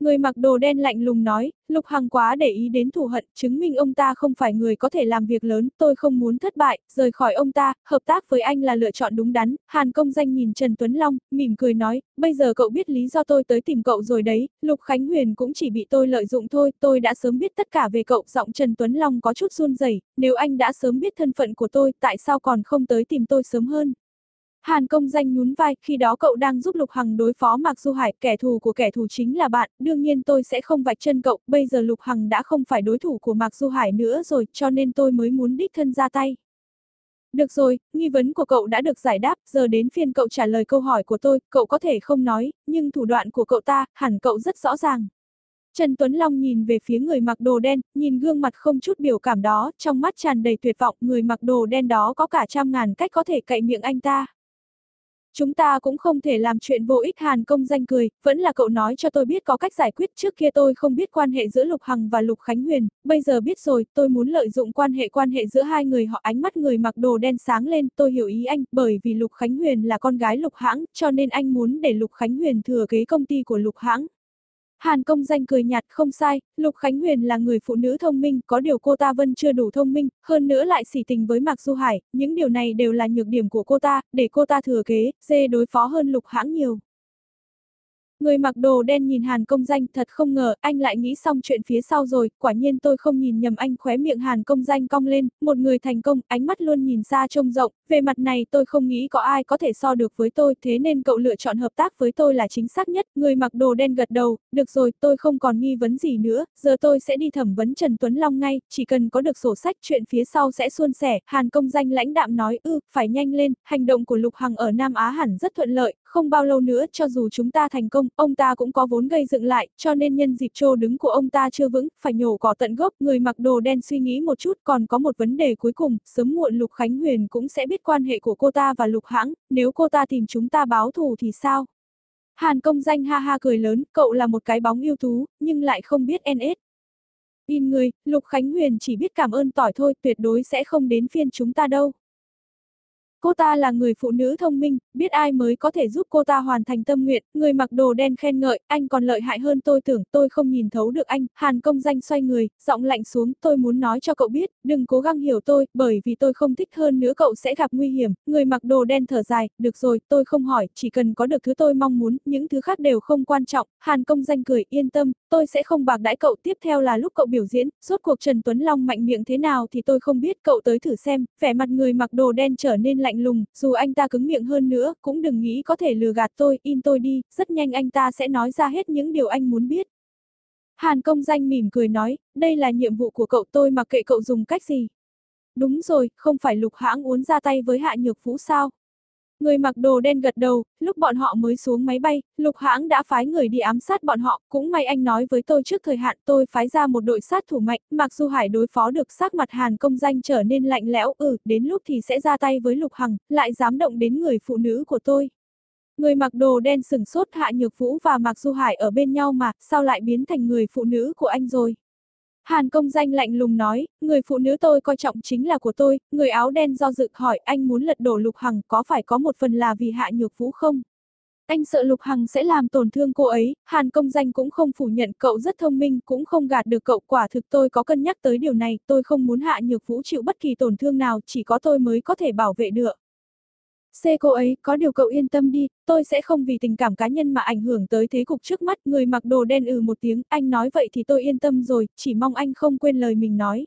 Người mặc đồ đen lạnh lùng nói, Lục Hằng quá để ý đến thù hận, chứng minh ông ta không phải người có thể làm việc lớn, tôi không muốn thất bại, rời khỏi ông ta, hợp tác với anh là lựa chọn đúng đắn. Hàn công danh nhìn Trần Tuấn Long, mỉm cười nói, bây giờ cậu biết lý do tôi tới tìm cậu rồi đấy, Lục Khánh Huyền cũng chỉ bị tôi lợi dụng thôi, tôi đã sớm biết tất cả về cậu, giọng Trần Tuấn Long có chút run rẩy. nếu anh đã sớm biết thân phận của tôi, tại sao còn không tới tìm tôi sớm hơn? Hàn công danh nhún vai, khi đó cậu đang giúp Lục Hằng đối phó Mạc Du Hải, kẻ thù của kẻ thù chính là bạn, đương nhiên tôi sẽ không vạch chân cậu, bây giờ Lục Hằng đã không phải đối thủ của Mạc Du Hải nữa rồi, cho nên tôi mới muốn đích thân ra tay. Được rồi, nghi vấn của cậu đã được giải đáp, giờ đến phiên cậu trả lời câu hỏi của tôi, cậu có thể không nói, nhưng thủ đoạn của cậu ta, hẳn cậu rất rõ ràng. Trần Tuấn Long nhìn về phía người mặc đồ đen, nhìn gương mặt không chút biểu cảm đó, trong mắt tràn đầy tuyệt vọng, người mặc đồ đen đó có cả trăm ngàn cách có thể cậy miệng anh ta. Chúng ta cũng không thể làm chuyện vô ích Hàn công danh cười, vẫn là cậu nói cho tôi biết có cách giải quyết trước kia tôi không biết quan hệ giữa Lục Hằng và Lục Khánh Huyền, bây giờ biết rồi, tôi muốn lợi dụng quan hệ quan hệ giữa hai người họ ánh mắt người mặc đồ đen sáng lên, tôi hiểu ý anh, bởi vì Lục Khánh Huyền là con gái Lục Hãng, cho nên anh muốn để Lục Khánh Huyền thừa kế công ty của Lục Hãng. Hàn công danh cười nhạt không sai, Lục Khánh Huyền là người phụ nữ thông minh, có điều cô ta vẫn chưa đủ thông minh, hơn nữa lại sỉ tình với Mạc Du Hải, những điều này đều là nhược điểm của cô ta, để cô ta thừa kế, dê đối phó hơn Lục hãng nhiều. Người mặc đồ đen nhìn Hàn công danh thật không ngờ, anh lại nghĩ xong chuyện phía sau rồi, quả nhiên tôi không nhìn nhầm anh khóe miệng Hàn công danh cong lên, một người thành công, ánh mắt luôn nhìn xa trông rộng, về mặt này tôi không nghĩ có ai có thể so được với tôi, thế nên cậu lựa chọn hợp tác với tôi là chính xác nhất, người mặc đồ đen gật đầu, được rồi, tôi không còn nghi vấn gì nữa, giờ tôi sẽ đi thẩm vấn Trần Tuấn Long ngay, chỉ cần có được sổ sách chuyện phía sau sẽ suôn sẻ, Hàn công danh lãnh đạm nói, ư, phải nhanh lên, hành động của Lục Hằng ở Nam Á hẳn rất thuận lợi, không bao lâu nữa cho dù chúng ta thành công, ông ta cũng có vốn gây dựng lại, cho nên nhân dịp trô đứng của ông ta chưa vững, phải nhổ cỏ tận gốc, người mặc đồ đen suy nghĩ một chút, còn có một vấn đề cuối cùng, sớm muộn Lục Khánh Huyền cũng sẽ biết quan hệ của cô ta và Lục Hãng, nếu cô ta tìm chúng ta báo thù thì sao? Hàn công danh ha ha cười lớn, cậu là một cái bóng yêu thú, nhưng lại không biết NS. In người, Lục Khánh Huyền chỉ biết cảm ơn tỏi thôi, tuyệt đối sẽ không đến phiên chúng ta đâu. Cô ta là người phụ nữ thông minh, biết ai mới có thể giúp cô ta hoàn thành tâm nguyện, người mặc đồ đen khen ngợi, anh còn lợi hại hơn tôi tưởng, tôi không nhìn thấu được anh, Hàn công danh xoay người, giọng lạnh xuống, tôi muốn nói cho cậu biết, đừng cố gắng hiểu tôi, bởi vì tôi không thích hơn nữa cậu sẽ gặp nguy hiểm, người mặc đồ đen thở dài, được rồi, tôi không hỏi, chỉ cần có được thứ tôi mong muốn, những thứ khác đều không quan trọng, Hàn công danh cười, yên tâm, tôi sẽ không bạc đãi cậu, tiếp theo là lúc cậu biểu diễn, suốt cuộc Trần Tuấn Long mạnh miệng thế nào thì tôi không biết, cậu tới thử xem, vẻ mặt người mặc đồ đen trở nên lạnh lạnh lùng, dù anh ta cứng miệng hơn nữa, cũng đừng nghĩ có thể lừa gạt tôi, in tôi đi, rất nhanh anh ta sẽ nói ra hết những điều anh muốn biết. Hàn công danh mỉm cười nói, đây là nhiệm vụ của cậu tôi mặc kệ cậu dùng cách gì. Đúng rồi, không phải lục hãng uốn ra tay với hạ nhược vũ sao? Người mặc đồ đen gật đầu, lúc bọn họ mới xuống máy bay, lục hãng đã phái người đi ám sát bọn họ, cũng may anh nói với tôi trước thời hạn tôi phái ra một đội sát thủ mạnh, mặc dù hải đối phó được sát mặt hàn công danh trở nên lạnh lẽo, ừ, đến lúc thì sẽ ra tay với lục hằng, lại dám động đến người phụ nữ của tôi. Người mặc đồ đen sừng sốt hạ nhược vũ và mặc Du Hải ở bên nhau mà, sao lại biến thành người phụ nữ của anh rồi? Hàn công danh lạnh lùng nói, người phụ nữ tôi coi trọng chính là của tôi, người áo đen do dự hỏi anh muốn lật đổ Lục Hằng có phải có một phần là vì hạ nhược vũ không? Anh sợ Lục Hằng sẽ làm tổn thương cô ấy, Hàn công danh cũng không phủ nhận cậu rất thông minh, cũng không gạt được cậu, quả thực tôi có cân nhắc tới điều này, tôi không muốn hạ nhược vũ chịu bất kỳ tổn thương nào, chỉ có tôi mới có thể bảo vệ được. C cô ấy, có điều cậu yên tâm đi, tôi sẽ không vì tình cảm cá nhân mà ảnh hưởng tới thế cục trước mắt, người mặc đồ đen ừ một tiếng, anh nói vậy thì tôi yên tâm rồi, chỉ mong anh không quên lời mình nói.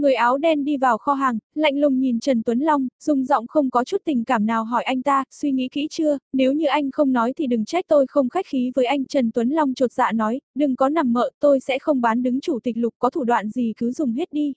Người áo đen đi vào kho hàng, lạnh lùng nhìn Trần Tuấn Long, dùng giọng không có chút tình cảm nào hỏi anh ta, suy nghĩ kỹ chưa, nếu như anh không nói thì đừng trách tôi không khách khí với anh Trần Tuấn Long trột dạ nói, đừng có nằm mợ, tôi sẽ không bán đứng chủ tịch lục có thủ đoạn gì cứ dùng hết đi.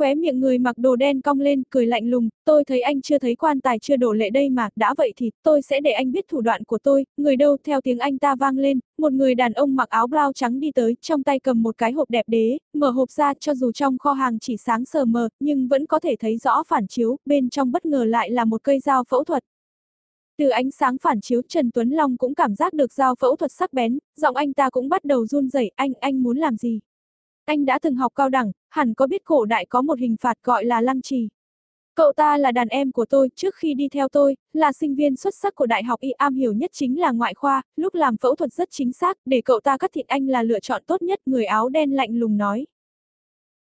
Khóe miệng người mặc đồ đen cong lên, cười lạnh lùng, tôi thấy anh chưa thấy quan tài chưa đổ lệ đây mà, đã vậy thì, tôi sẽ để anh biết thủ đoạn của tôi, người đâu, theo tiếng anh ta vang lên, một người đàn ông mặc áo blau trắng đi tới, trong tay cầm một cái hộp đẹp đế, mở hộp ra cho dù trong kho hàng chỉ sáng sờ mờ, nhưng vẫn có thể thấy rõ phản chiếu, bên trong bất ngờ lại là một cây dao phẫu thuật. Từ ánh sáng phản chiếu Trần Tuấn Long cũng cảm giác được dao phẫu thuật sắc bén, giọng anh ta cũng bắt đầu run rẩy, anh, anh muốn làm gì? Anh đã từng học cao đẳng, hẳn có biết cổ đại có một hình phạt gọi là lăng trì. Cậu ta là đàn em của tôi, trước khi đi theo tôi, là sinh viên xuất sắc của đại học y am hiểu nhất chính là ngoại khoa, lúc làm phẫu thuật rất chính xác, để cậu ta cắt thịt anh là lựa chọn tốt nhất, người áo đen lạnh lùng nói.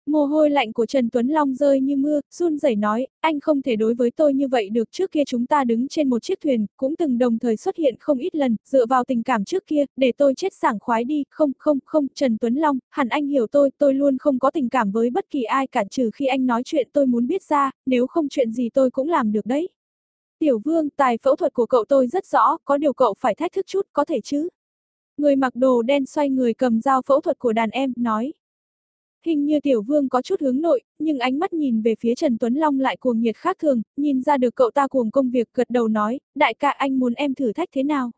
Mồ hôi lạnh của Trần Tuấn Long rơi như mưa, run rẩy nói, anh không thể đối với tôi như vậy được trước kia chúng ta đứng trên một chiếc thuyền, cũng từng đồng thời xuất hiện không ít lần, dựa vào tình cảm trước kia, để tôi chết sảng khoái đi, không, không, không, Trần Tuấn Long, hẳn anh hiểu tôi, tôi luôn không có tình cảm với bất kỳ ai cả trừ khi anh nói chuyện tôi muốn biết ra, nếu không chuyện gì tôi cũng làm được đấy. Tiểu vương, tài phẫu thuật của cậu tôi rất rõ, có điều cậu phải thách thức chút, có thể chứ? Người mặc đồ đen xoay người cầm dao phẫu thuật của đàn em, nói. Hình như tiểu vương có chút hướng nội, nhưng ánh mắt nhìn về phía Trần Tuấn Long lại cuồng nhiệt khác thường, nhìn ra được cậu ta cuồng công việc gật đầu nói, đại ca anh muốn em thử thách thế nào?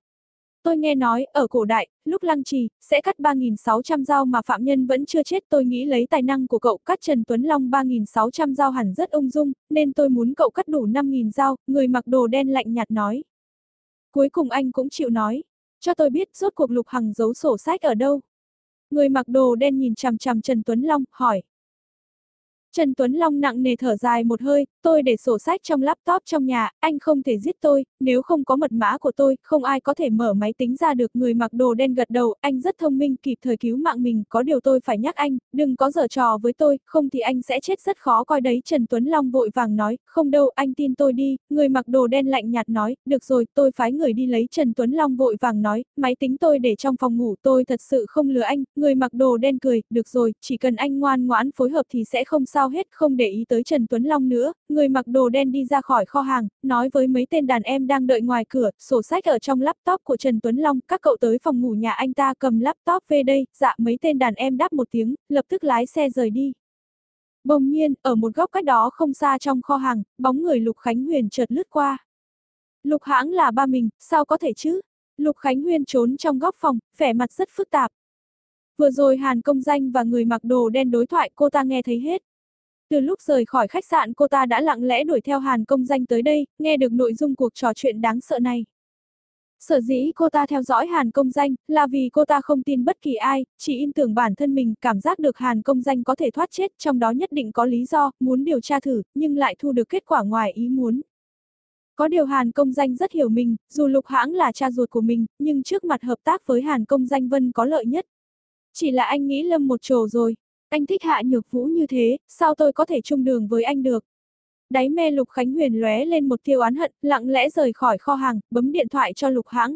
Tôi nghe nói, ở cổ đại, lúc lăng trì, sẽ cắt 3.600 dao mà phạm nhân vẫn chưa chết tôi nghĩ lấy tài năng của cậu cắt Trần Tuấn Long 3.600 dao hẳn rất ung dung, nên tôi muốn cậu cắt đủ 5.000 dao, người mặc đồ đen lạnh nhạt nói. Cuối cùng anh cũng chịu nói, cho tôi biết rốt cuộc Lục Hằng giấu sổ sách ở đâu. Người mặc đồ đen nhìn chằm chằm Trần Tuấn Long, hỏi. Trần Tuấn Long nặng nề thở dài một hơi, tôi để sổ sách trong laptop trong nhà, anh không thể giết tôi, nếu không có mật mã của tôi, không ai có thể mở máy tính ra được. Người mặc đồ đen gật đầu, anh rất thông minh, kịp thời cứu mạng mình, có điều tôi phải nhắc anh, đừng có giở trò với tôi, không thì anh sẽ chết rất khó coi đấy. Trần Tuấn Long vội vàng nói, không đâu, anh tin tôi đi, người mặc đồ đen lạnh nhạt nói, được rồi, tôi phái người đi lấy. Trần Tuấn Long vội vàng nói, máy tính tôi để trong phòng ngủ, tôi thật sự không lừa anh, người mặc đồ đen cười, được rồi, chỉ cần anh ngoan ngoãn phối hợp thì sẽ không sao hết, không để ý tới Trần Tuấn Long nữa, người mặc đồ đen đi ra khỏi kho hàng, nói với mấy tên đàn em đang đợi ngoài cửa, sổ sách ở trong laptop của Trần Tuấn Long, các cậu tới phòng ngủ nhà anh ta cầm laptop về đây, dạ mấy tên đàn em đáp một tiếng, lập tức lái xe rời đi. Bỗng nhiên, ở một góc cách đó không xa trong kho hàng, bóng người Lục Khánh Huyền chợt lướt qua. Lục hãng là ba mình, sao có thể chứ? Lục Khánh Huyền trốn trong góc phòng, vẻ mặt rất phức tạp. Vừa rồi Hàn Công Danh và người mặc đồ đen đối thoại cô ta nghe thấy hết. Từ lúc rời khỏi khách sạn cô ta đã lặng lẽ đuổi theo Hàn Công Danh tới đây, nghe được nội dung cuộc trò chuyện đáng sợ này. Sở dĩ cô ta theo dõi Hàn Công Danh là vì cô ta không tin bất kỳ ai, chỉ in tưởng bản thân mình cảm giác được Hàn Công Danh có thể thoát chết, trong đó nhất định có lý do, muốn điều tra thử, nhưng lại thu được kết quả ngoài ý muốn. Có điều Hàn Công Danh rất hiểu mình, dù lục hãng là cha ruột của mình, nhưng trước mặt hợp tác với Hàn Công Danh Vân có lợi nhất. Chỉ là anh nghĩ lâm một trồ rồi, anh thích hạ nhược vũ như thế, sao tôi có thể chung đường với anh được? Đáy me Lục Khánh Huyền lóe lên một tiêu oán hận, lặng lẽ rời khỏi kho hàng, bấm điện thoại cho Lục Hãng.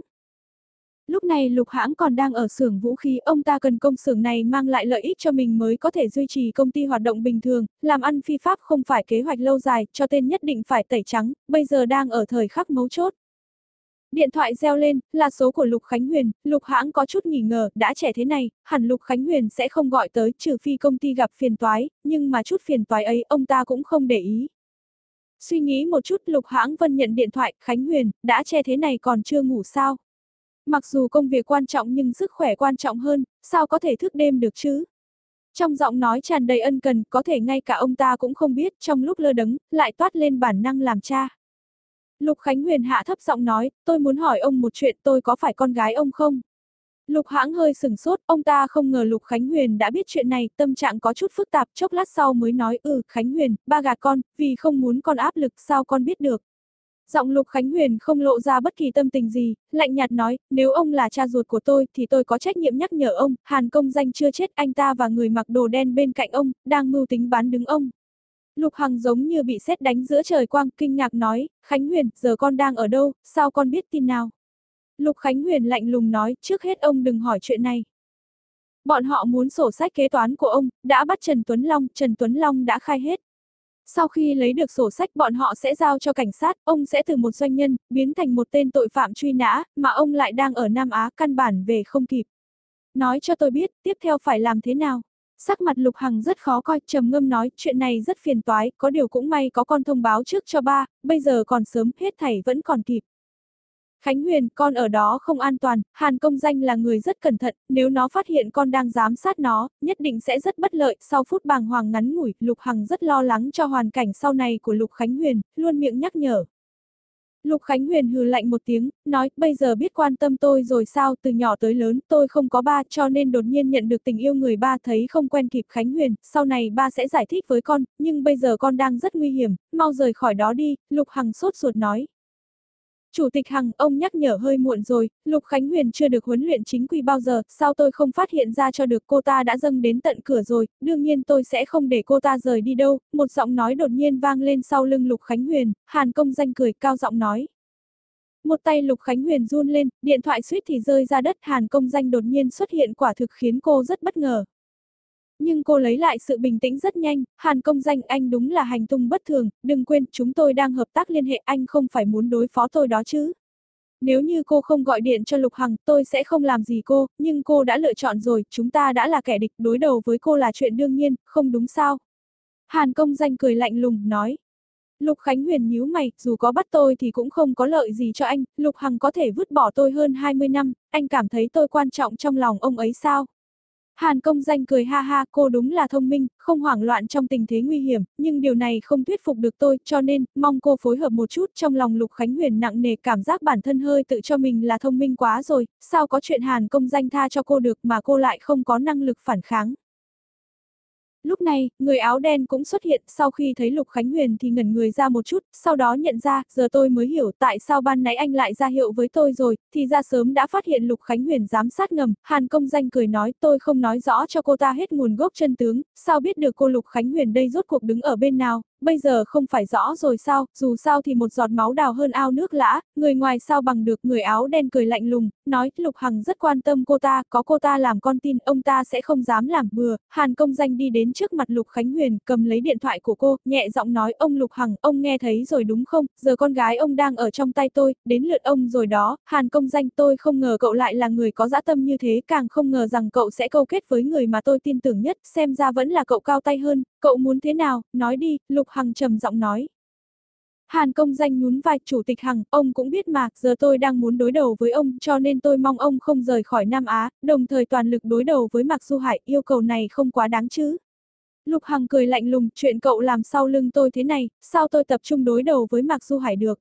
Lúc này Lục Hãng còn đang ở xưởng vũ khí, ông ta cần công xưởng này mang lại lợi ích cho mình mới có thể duy trì công ty hoạt động bình thường, làm ăn phi pháp không phải kế hoạch lâu dài, cho tên nhất định phải tẩy trắng, bây giờ đang ở thời khắc mấu chốt. Điện thoại reo lên, là số của Lục Khánh Huyền, Lục hãng có chút nghỉ ngờ, đã trẻ thế này, hẳn Lục Khánh Huyền sẽ không gọi tới trừ phi công ty gặp phiền toái, nhưng mà chút phiền toái ấy ông ta cũng không để ý. Suy nghĩ một chút Lục hãng vân nhận điện thoại, Khánh Huyền, đã che thế này còn chưa ngủ sao? Mặc dù công việc quan trọng nhưng sức khỏe quan trọng hơn, sao có thể thức đêm được chứ? Trong giọng nói tràn đầy ân cần, có thể ngay cả ông ta cũng không biết, trong lúc lơ đấng, lại toát lên bản năng làm cha. Lục Khánh Huyền hạ thấp giọng nói, tôi muốn hỏi ông một chuyện tôi có phải con gái ông không? Lục hãng hơi sừng sốt, ông ta không ngờ Lục Khánh Huyền đã biết chuyện này, tâm trạng có chút phức tạp, chốc lát sau mới nói, ừ, Khánh Huyền, ba gạt con, vì không muốn con áp lực, sao con biết được? Giọng Lục Khánh Huyền không lộ ra bất kỳ tâm tình gì, lạnh nhạt nói, nếu ông là cha ruột của tôi thì tôi có trách nhiệm nhắc nhở ông, Hàn công danh chưa chết anh ta và người mặc đồ đen bên cạnh ông, đang mưu tính bán đứng ông. Lục Hằng giống như bị sét đánh giữa trời quang, kinh ngạc nói, Khánh Huyền, giờ con đang ở đâu, sao con biết tin nào? Lục Khánh Huyền lạnh lùng nói, trước hết ông đừng hỏi chuyện này. Bọn họ muốn sổ sách kế toán của ông, đã bắt Trần Tuấn Long, Trần Tuấn Long đã khai hết. Sau khi lấy được sổ sách bọn họ sẽ giao cho cảnh sát, ông sẽ từ một doanh nhân, biến thành một tên tội phạm truy nã, mà ông lại đang ở Nam Á, căn bản về không kịp. Nói cho tôi biết, tiếp theo phải làm thế nào? Sắc mặt Lục Hằng rất khó coi, trầm ngâm nói, chuyện này rất phiền toái, có điều cũng may có con thông báo trước cho ba, bây giờ còn sớm, hết thảy vẫn còn kịp. Khánh Huyền, con ở đó không an toàn, Hàn công danh là người rất cẩn thận, nếu nó phát hiện con đang giám sát nó, nhất định sẽ rất bất lợi. Sau phút bàng hoàng ngắn ngủi, Lục Hằng rất lo lắng cho hoàn cảnh sau này của Lục Khánh Huyền, luôn miệng nhắc nhở. Lục Khánh Huyền hừ lạnh một tiếng, nói, bây giờ biết quan tâm tôi rồi sao, từ nhỏ tới lớn, tôi không có ba, cho nên đột nhiên nhận được tình yêu người ba thấy không quen kịp Khánh Huyền, sau này ba sẽ giải thích với con, nhưng bây giờ con đang rất nguy hiểm, mau rời khỏi đó đi, Lục Hằng sốt ruột nói. Chủ tịch Hằng, ông nhắc nhở hơi muộn rồi, Lục Khánh Huyền chưa được huấn luyện chính quy bao giờ, sao tôi không phát hiện ra cho được cô ta đã dâng đến tận cửa rồi, đương nhiên tôi sẽ không để cô ta rời đi đâu, một giọng nói đột nhiên vang lên sau lưng Lục Khánh Huyền, Hàn công danh cười cao giọng nói. Một tay Lục Khánh Huyền run lên, điện thoại suýt thì rơi ra đất, Hàn công danh đột nhiên xuất hiện quả thực khiến cô rất bất ngờ. Nhưng cô lấy lại sự bình tĩnh rất nhanh, Hàn công danh anh đúng là hành tung bất thường, đừng quên chúng tôi đang hợp tác liên hệ anh không phải muốn đối phó tôi đó chứ. Nếu như cô không gọi điện cho Lục Hằng, tôi sẽ không làm gì cô, nhưng cô đã lựa chọn rồi, chúng ta đã là kẻ địch, đối đầu với cô là chuyện đương nhiên, không đúng sao? Hàn công danh cười lạnh lùng, nói. Lục Khánh Huyền nhíu mày, dù có bắt tôi thì cũng không có lợi gì cho anh, Lục Hằng có thể vứt bỏ tôi hơn 20 năm, anh cảm thấy tôi quan trọng trong lòng ông ấy sao? Hàn công danh cười ha ha, cô đúng là thông minh, không hoảng loạn trong tình thế nguy hiểm, nhưng điều này không thuyết phục được tôi, cho nên, mong cô phối hợp một chút trong lòng Lục Khánh Huyền nặng nề cảm giác bản thân hơi tự cho mình là thông minh quá rồi, sao có chuyện Hàn công danh tha cho cô được mà cô lại không có năng lực phản kháng. Lúc này, người áo đen cũng xuất hiện, sau khi thấy Lục Khánh Huyền thì ngẩn người ra một chút, sau đó nhận ra, giờ tôi mới hiểu tại sao ban nãy anh lại ra hiệu với tôi rồi, thì ra sớm đã phát hiện Lục Khánh Huyền giám sát ngầm, Hàn công danh cười nói tôi không nói rõ cho cô ta hết nguồn gốc chân tướng, sao biết được cô Lục Khánh Huyền đây rốt cuộc đứng ở bên nào, bây giờ không phải rõ rồi sao, dù sao thì một giọt máu đào hơn ao nước lã, người ngoài sao bằng được, người áo đen cười lạnh lùng, nói Lục Hằng rất quan tâm cô ta, có cô ta làm con tin, ông ta sẽ không dám làm bừa, Hàn công danh đi đến trước mặt Lục Khánh Huyền, cầm lấy điện thoại của cô, nhẹ giọng nói ông Lục Hằng, ông nghe thấy rồi đúng không, giờ con gái ông đang ở trong tay tôi, đến lượt ông rồi đó, Hàn công danh tôi không ngờ cậu lại là người có dã tâm như thế, càng không ngờ rằng cậu sẽ câu kết với người mà tôi tin tưởng nhất, xem ra vẫn là cậu cao tay hơn, cậu muốn thế nào, nói đi, Lục Hằng trầm giọng nói. Hàn công danh nhún vai chủ tịch Hằng, ông cũng biết mà, giờ tôi đang muốn đối đầu với ông cho nên tôi mong ông không rời khỏi Nam Á, đồng thời toàn lực đối đầu với Mạc Du Hải, yêu cầu này không quá đáng chứ. Lục Hằng cười lạnh lùng, chuyện cậu làm sau lưng tôi thế này, sao tôi tập trung đối đầu với Mạc Du Hải được.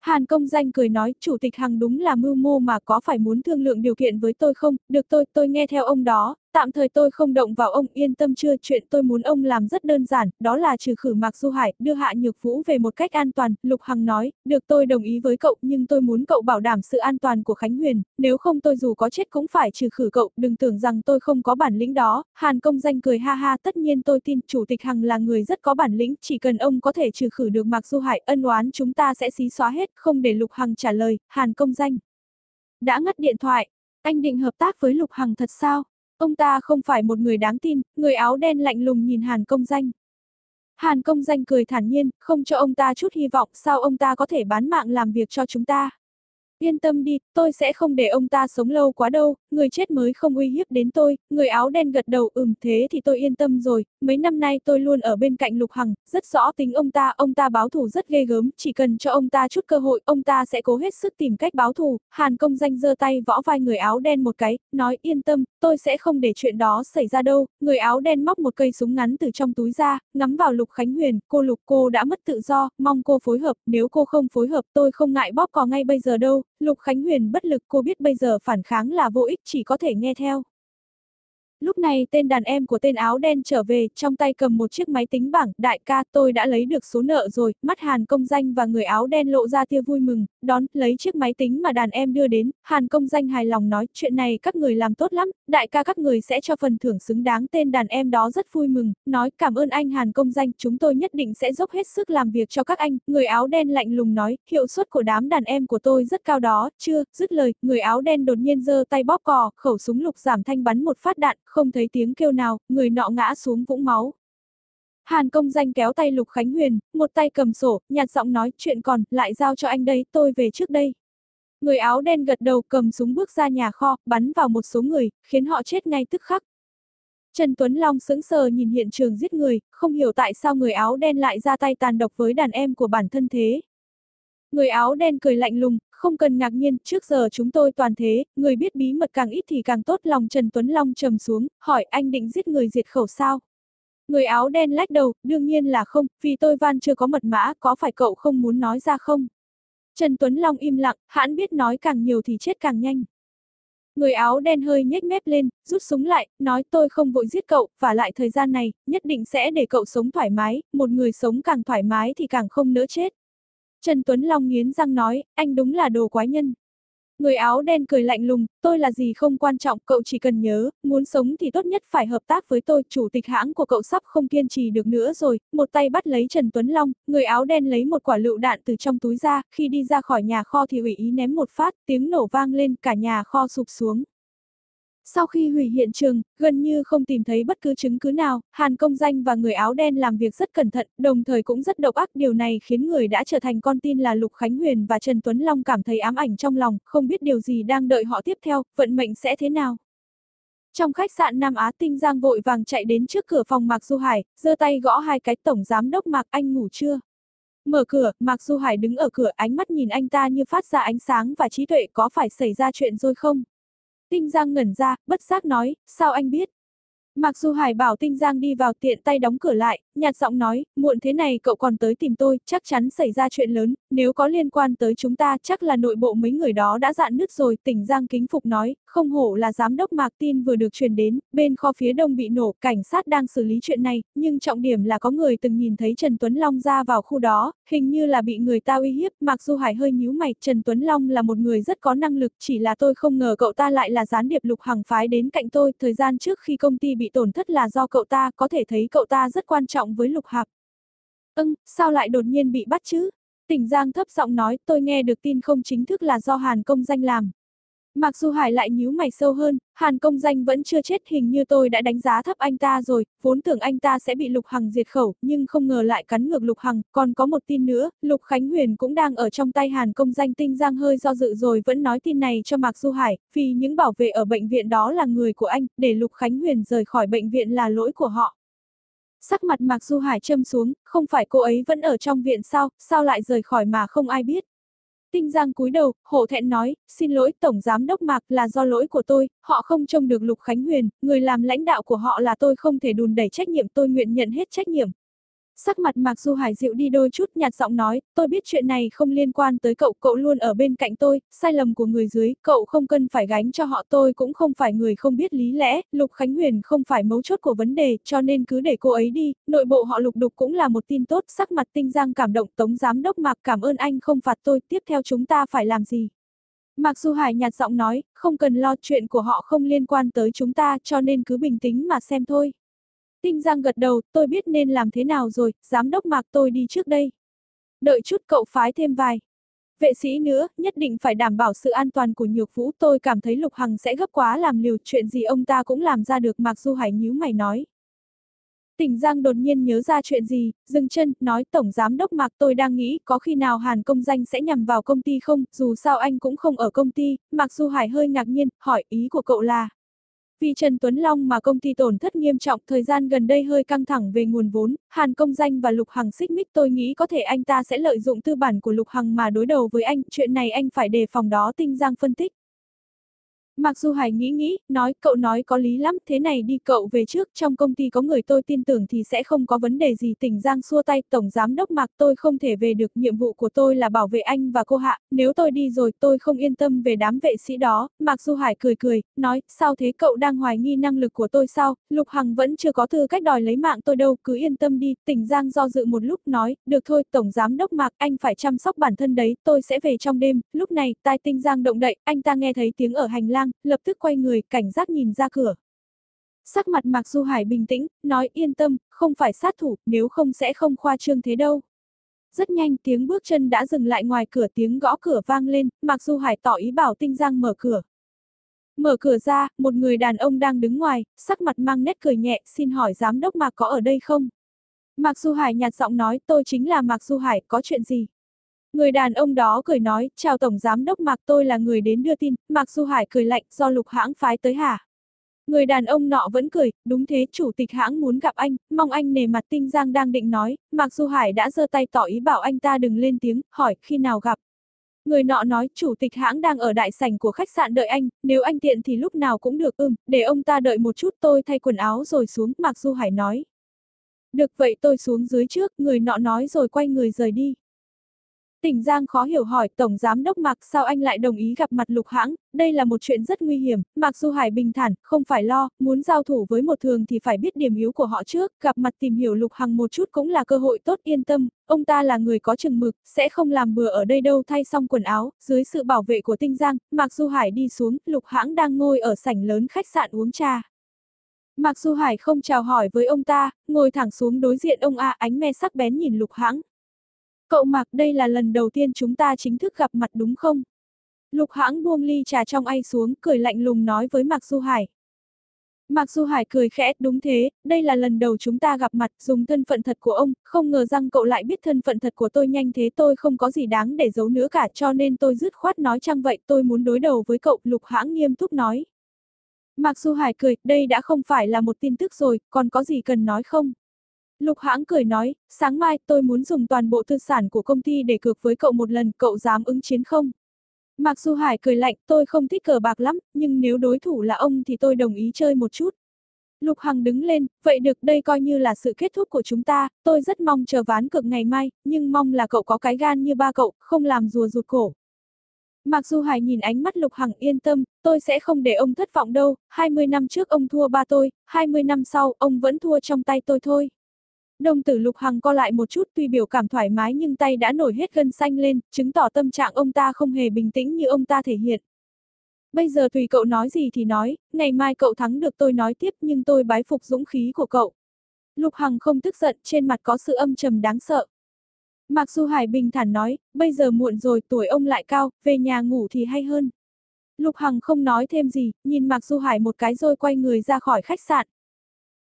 Hàn công danh cười nói, chủ tịch Hằng đúng là mưu mô mà có phải muốn thương lượng điều kiện với tôi không, được tôi, tôi nghe theo ông đó, Tạm thời tôi không động vào ông yên tâm chưa chuyện tôi muốn ông làm rất đơn giản, đó là trừ khử Mạc Du Hải, đưa Hạ Nhược Vũ về một cách an toàn, Lục Hằng nói, được tôi đồng ý với cậu nhưng tôi muốn cậu bảo đảm sự an toàn của Khánh Huyền, nếu không tôi dù có chết cũng phải trừ khử cậu, đừng tưởng rằng tôi không có bản lĩnh đó, Hàn công danh cười ha ha tất nhiên tôi tin Chủ tịch Hằng là người rất có bản lĩnh, chỉ cần ông có thể trừ khử được Mạc Du Hải ân oán chúng ta sẽ xí xóa hết, không để Lục Hằng trả lời, Hàn công danh. Đã ngắt điện thoại, anh định hợp tác với Lục Hằng thật sao? Ông ta không phải một người đáng tin, người áo đen lạnh lùng nhìn Hàn công danh. Hàn công danh cười thản nhiên, không cho ông ta chút hy vọng, sao ông ta có thể bán mạng làm việc cho chúng ta. Yên tâm đi, tôi sẽ không để ông ta sống lâu quá đâu, người chết mới không uy hiếp đến tôi, người áo đen gật đầu ừm thế thì tôi yên tâm rồi, mấy năm nay tôi luôn ở bên cạnh Lục Hằng, rất rõ tính ông ta, ông ta báo thù rất ghê gớm, chỉ cần cho ông ta chút cơ hội, ông ta sẽ cố hết sức tìm cách báo thù, Hàn công danh giơ tay võ vai người áo đen một cái, nói yên tâm, tôi sẽ không để chuyện đó xảy ra đâu, người áo đen móc một cây súng ngắn từ trong túi ra, ngắm vào Lục Khánh Huyền, cô Lục cô đã mất tự do, mong cô phối hợp, nếu cô không phối hợp tôi không ngại bóp cò ngay bây giờ đâu, Lục Khánh Huyền bất lực, cô biết bây giờ phản kháng là vô ích, chỉ có thể nghe theo. Lúc này tên đàn em của tên áo đen trở về, trong tay cầm một chiếc máy tính bảng, đại ca tôi đã lấy được số nợ rồi, mắt Hàn công danh và người áo đen lộ ra tia vui mừng, đón, lấy chiếc máy tính mà đàn em đưa đến, Hàn công danh hài lòng nói, chuyện này các người làm tốt lắm, đại ca các người sẽ cho phần thưởng xứng đáng, tên đàn em đó rất vui mừng, nói cảm ơn anh Hàn công danh, chúng tôi nhất định sẽ dốc hết sức làm việc cho các anh, người áo đen lạnh lùng nói, hiệu suất của đám đàn em của tôi rất cao đó, chưa, dứt lời, người áo đen đột nhiên giơ tay bóp cò, khẩu súng lục giảm thanh bắn một phát đạn, không thấy tiếng kêu nào, người nọ ngã xuống vũng máu. Hàn công danh kéo tay Lục Khánh Huyền, một tay cầm sổ, nhạt giọng nói chuyện còn, lại giao cho anh đây, tôi về trước đây. Người áo đen gật đầu cầm súng bước ra nhà kho, bắn vào một số người, khiến họ chết ngay tức khắc. Trần Tuấn Long sững sờ nhìn hiện trường giết người, không hiểu tại sao người áo đen lại ra tay tàn độc với đàn em của bản thân thế. Người áo đen cười lạnh lùng, không cần ngạc nhiên, trước giờ chúng tôi toàn thế, người biết bí mật càng ít thì càng tốt lòng Trần Tuấn Long trầm xuống, hỏi anh định giết người diệt khẩu sao? Người áo đen lách đầu, đương nhiên là không, vì tôi van chưa có mật mã, có phải cậu không muốn nói ra không? Trần Tuấn Long im lặng, hãn biết nói càng nhiều thì chết càng nhanh. Người áo đen hơi nhếch mép lên, rút súng lại, nói tôi không vội giết cậu, và lại thời gian này, nhất định sẽ để cậu sống thoải mái, một người sống càng thoải mái thì càng không nỡ chết. Trần Tuấn Long nghiến răng nói, anh đúng là đồ quái nhân. Người áo đen cười lạnh lùng, tôi là gì không quan trọng, cậu chỉ cần nhớ, muốn sống thì tốt nhất phải hợp tác với tôi, chủ tịch hãng của cậu sắp không kiên trì được nữa rồi, một tay bắt lấy Trần Tuấn Long, người áo đen lấy một quả lựu đạn từ trong túi ra, khi đi ra khỏi nhà kho thì ủy ý ném một phát, tiếng nổ vang lên, cả nhà kho sụp xuống. Sau khi hủy hiện trường, gần như không tìm thấy bất cứ chứng cứ nào, Hàn Công Danh và người áo đen làm việc rất cẩn thận, đồng thời cũng rất độc ác. Điều này khiến người đã trở thành con tin là Lục Khánh Huyền và Trần Tuấn Long cảm thấy ám ảnh trong lòng, không biết điều gì đang đợi họ tiếp theo, vận mệnh sẽ thế nào. Trong khách sạn Nam Á Tinh Giang vội vàng chạy đến trước cửa phòng Mạc Du Hải, giơ tay gõ hai cái tổng giám đốc Mạc anh ngủ chưa? Mở cửa, Mạc Du Hải đứng ở cửa ánh mắt nhìn anh ta như phát ra ánh sáng và trí tuệ có phải xảy ra chuyện rồi không? Tinh Giang ngẩn ra, bất giác nói, sao anh biết? Mặc dù Hải bảo Tinh Giang đi vào tiện tay đóng cửa lại, nhạt giọng nói, muộn thế này cậu còn tới tìm tôi, chắc chắn xảy ra chuyện lớn, nếu có liên quan tới chúng ta chắc là nội bộ mấy người đó đã dạn nứt rồi, tỉnh Giang kính phục nói, không hổ là giám đốc Mạc tin vừa được truyền đến, bên kho phía đông bị nổ, cảnh sát đang xử lý chuyện này, nhưng trọng điểm là có người từng nhìn thấy Trần Tuấn Long ra vào khu đó, hình như là bị người ta uy hiếp, Mặc dù Hải hơi nhíu mày, Trần Tuấn Long là một người rất có năng lực, chỉ là tôi không ngờ cậu ta lại là gián điệp lục hàng phái đến cạnh tôi, thời gian trước khi công ty bị tổn thất là do cậu ta, có thể thấy cậu ta rất quan trọng với lục hạp. Ưng, sao lại đột nhiên bị bắt chứ? Tỉnh Giang thấp giọng nói, tôi nghe được tin không chính thức là do Hàn Công Danh làm. Mặc dù Hải lại nhíu mày sâu hơn, Hàn Công Danh vẫn chưa chết hình như tôi đã đánh giá thấp anh ta rồi, vốn tưởng anh ta sẽ bị Lục Hằng diệt khẩu, nhưng không ngờ lại cắn ngược Lục Hằng, còn có một tin nữa, Lục Khánh Huyền cũng đang ở trong tay Hàn Công Danh tinh giang hơi do dự rồi vẫn nói tin này cho Mạc Du Hải, vì những bảo vệ ở bệnh viện đó là người của anh, để Lục Khánh Huyền rời khỏi bệnh viện là lỗi của họ. Sắc mặt Mạc Du Hải châm xuống, không phải cô ấy vẫn ở trong viện sao, sao lại rời khỏi mà không ai biết. Tinh Giang cúi đầu, hổ thẹn nói, xin lỗi Tổng Giám Đốc Mạc là do lỗi của tôi, họ không trông được Lục Khánh Huyền, người làm lãnh đạo của họ là tôi không thể đùn đẩy trách nhiệm tôi nguyện nhận hết trách nhiệm. Sắc mặt Mạc Du Hải dịu đi đôi chút nhạt giọng nói, tôi biết chuyện này không liên quan tới cậu, cậu luôn ở bên cạnh tôi, sai lầm của người dưới, cậu không cần phải gánh cho họ tôi cũng không phải người không biết lý lẽ, Lục Khánh Huyền không phải mấu chốt của vấn đề, cho nên cứ để cô ấy đi, nội bộ họ lục đục cũng là một tin tốt, sắc mặt tinh giang cảm động Tống Giám Đốc Mạc cảm ơn anh không phạt tôi, tiếp theo chúng ta phải làm gì? Mạc Du Hải nhạt giọng nói, không cần lo chuyện của họ không liên quan tới chúng ta cho nên cứ bình tĩnh mà xem thôi. Tinh Giang gật đầu, tôi biết nên làm thế nào rồi, giám đốc Mạc tôi đi trước đây. Đợi chút cậu phái thêm vài. Vệ sĩ nữa, nhất định phải đảm bảo sự an toàn của nhược vũ tôi cảm thấy Lục Hằng sẽ gấp quá làm liều chuyện gì ông ta cũng làm ra được Mạc Du Hải nhíu mày nói. Tỉnh Giang đột nhiên nhớ ra chuyện gì, dừng chân, nói Tổng Giám Đốc Mạc tôi đang nghĩ có khi nào Hàn công danh sẽ nhằm vào công ty không, dù sao anh cũng không ở công ty, Mạc Du Hải hơi ngạc nhiên, hỏi ý của cậu là. Vì Trần Tuấn Long mà công ty tổn thất nghiêm trọng thời gian gần đây hơi căng thẳng về nguồn vốn, Hàn Công Danh và Lục Hằng xích mích tôi nghĩ có thể anh ta sẽ lợi dụng tư bản của Lục Hằng mà đối đầu với anh, chuyện này anh phải đề phòng đó Tinh Giang phân tích. Mặc dù Hải nghĩ nghĩ, nói cậu nói có lý lắm, thế này đi cậu về trước, trong công ty có người tôi tin tưởng thì sẽ không có vấn đề gì. Tỉnh Giang xua tay, Tổng Giám Đốc Mạc tôi không thể về được, nhiệm vụ của tôi là bảo vệ anh và cô Hạ, nếu tôi đi rồi tôi không yên tâm về đám vệ sĩ đó. Mạc Du Hải cười cười, nói, sao thế cậu đang hoài nghi năng lực của tôi sao, Lục Hằng vẫn chưa có tư cách đòi lấy mạng tôi đâu, cứ yên tâm đi. Tỉnh Giang do dự một lúc nói, được thôi, Tổng Giám Đốc Mạc, anh phải chăm sóc bản thân đấy, tôi sẽ về trong đêm. Lúc này, tai Tinh Giang động đậy, anh ta nghe thấy tiếng ở hành lang, lập tức quay người, cảnh giác nhìn ra cửa. Sắc mặt Mạc Du Hải bình tĩnh, nói yên tâm, không phải sát thủ, nếu không sẽ không khoa trương thế đâu. Rất nhanh tiếng bước chân đã dừng lại ngoài cửa tiếng gõ cửa vang lên, Mạc Du Hải tỏ ý bảo Tinh Giang mở cửa. Mở cửa ra, một người đàn ông đang đứng ngoài, sắc mặt mang nét cười nhẹ, xin hỏi giám đốc Mạc có ở đây không? Mạc Du Hải nhạt giọng nói, tôi chính là Mạc Du Hải, có chuyện gì? Người đàn ông đó cười nói, chào Tổng Giám Đốc Mạc tôi là người đến đưa tin, Mạc Du Hải cười lạnh, do lục hãng phái tới hả? Người đàn ông nọ vẫn cười, đúng thế, chủ tịch hãng muốn gặp anh, mong anh nề mặt tinh giang đang định nói, Mạc Du Hải đã giơ tay tỏ ý bảo anh ta đừng lên tiếng, hỏi, khi nào gặp? Người nọ nói, chủ tịch hãng đang ở đại sảnh của khách sạn đợi anh, nếu anh tiện thì lúc nào cũng được, ưm, để ông ta đợi một chút tôi thay quần áo rồi xuống, Mạc Du Hải nói. Được vậy tôi xuống dưới trước, người nọ nói rồi quay người rời đi. Tỉnh Giang khó hiểu hỏi Tổng Giám Đốc Mạc sao anh lại đồng ý gặp mặt lục hãng, đây là một chuyện rất nguy hiểm, Mạc Du Hải bình thản, không phải lo, muốn giao thủ với một thường thì phải biết điểm yếu của họ trước, gặp mặt tìm hiểu lục hằng một chút cũng là cơ hội tốt yên tâm, ông ta là người có chừng mực, sẽ không làm bừa ở đây đâu. Thay xong quần áo, dưới sự bảo vệ của Tinh Giang, Mạc Du Hải đi xuống, lục hãng đang ngồi ở sảnh lớn khách sạn uống trà. Mạc Du Hải không chào hỏi với ông ta, ngồi thẳng xuống đối diện ông A ánh me sắc bén nhìn lục hãng, Cậu Mạc đây là lần đầu tiên chúng ta chính thức gặp mặt đúng không? Lục hãng buông ly trà trong ay xuống, cười lạnh lùng nói với Mạc Du Hải. Mạc Du Hải cười khẽ, đúng thế, đây là lần đầu chúng ta gặp mặt, dùng thân phận thật của ông, không ngờ rằng cậu lại biết thân phận thật của tôi nhanh thế tôi không có gì đáng để giấu nữa cả cho nên tôi dứt khoát nói chăng vậy tôi muốn đối đầu với cậu, Lục Hãng nghiêm túc nói. Mạc Du Hải cười, đây đã không phải là một tin tức rồi, còn có gì cần nói không? Lục Hãng cười nói, sáng mai tôi muốn dùng toàn bộ tư sản của công ty để cược với cậu một lần, cậu dám ứng chiến không? Mạc Du Hải cười lạnh, tôi không thích cờ bạc lắm, nhưng nếu đối thủ là ông thì tôi đồng ý chơi một chút. Lục Hằng đứng lên, vậy được đây coi như là sự kết thúc của chúng ta, tôi rất mong chờ ván cược ngày mai, nhưng mong là cậu có cái gan như ba cậu, không làm rùa rụt cổ. Mặc Du Hải nhìn ánh mắt Lục Hằng yên tâm, tôi sẽ không để ông thất vọng đâu, 20 năm trước ông thua ba tôi, 20 năm sau ông vẫn thua trong tay tôi thôi. Đồng tử Lục Hằng co lại một chút tuy biểu cảm thoải mái nhưng tay đã nổi hết gân xanh lên, chứng tỏ tâm trạng ông ta không hề bình tĩnh như ông ta thể hiện. Bây giờ tùy cậu nói gì thì nói, ngày mai cậu thắng được tôi nói tiếp nhưng tôi bái phục dũng khí của cậu. Lục Hằng không tức giận, trên mặt có sự âm trầm đáng sợ. Mạc Du Hải bình thản nói, bây giờ muộn rồi, tuổi ông lại cao, về nhà ngủ thì hay hơn. Lục Hằng không nói thêm gì, nhìn Mạc Du Hải một cái rồi quay người ra khỏi khách sạn.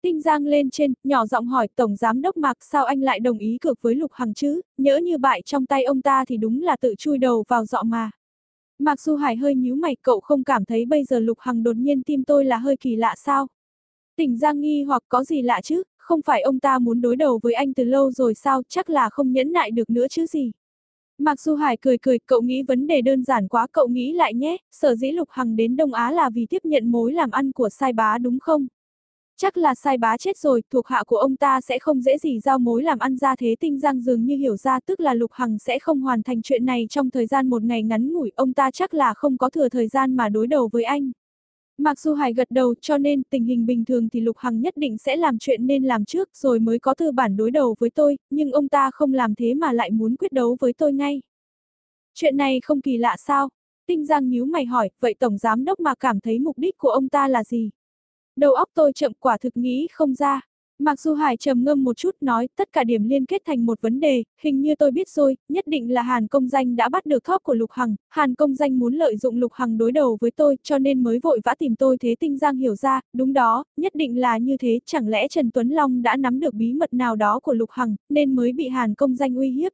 Tinh Giang lên trên, nhỏ giọng hỏi Tổng Giám Đốc Mạc sao anh lại đồng ý cược với Lục Hằng chứ, nhỡ như bại trong tay ông ta thì đúng là tự chui đầu vào dọ mà. Mạc Du Hải hơi nhíu mày, cậu không cảm thấy bây giờ Lục Hằng đột nhiên tim tôi là hơi kỳ lạ sao? Tỉnh Giang nghi hoặc có gì lạ chứ, không phải ông ta muốn đối đầu với anh từ lâu rồi sao, chắc là không nhẫn nại được nữa chứ gì. Mạc Du Hải cười cười, cậu nghĩ vấn đề đơn giản quá, cậu nghĩ lại nhé, sở dĩ Lục Hằng đến Đông Á là vì tiếp nhận mối làm ăn của sai bá đúng không? Chắc là sai bá chết rồi, thuộc hạ của ông ta sẽ không dễ gì giao mối làm ăn ra thế tinh giang dường như hiểu ra tức là Lục Hằng sẽ không hoàn thành chuyện này trong thời gian một ngày ngắn ngủi, ông ta chắc là không có thừa thời gian mà đối đầu với anh. Mặc dù Hải gật đầu cho nên tình hình bình thường thì Lục Hằng nhất định sẽ làm chuyện nên làm trước rồi mới có thư bản đối đầu với tôi, nhưng ông ta không làm thế mà lại muốn quyết đấu với tôi ngay. Chuyện này không kỳ lạ sao? Tinh Giang nhíu mày hỏi, vậy Tổng Giám Đốc mà cảm thấy mục đích của ông ta là gì? Đầu óc tôi chậm quả thực nghĩ không ra. Mặc dù Hải trầm ngâm một chút nói tất cả điểm liên kết thành một vấn đề, hình như tôi biết rồi, nhất định là Hàn Công Danh đã bắt được thóp của Lục Hằng, Hàn Công Danh muốn lợi dụng Lục Hằng đối đầu với tôi cho nên mới vội vã tìm tôi thế tinh giang hiểu ra, đúng đó, nhất định là như thế, chẳng lẽ Trần Tuấn Long đã nắm được bí mật nào đó của Lục Hằng, nên mới bị Hàn Công Danh uy hiếp.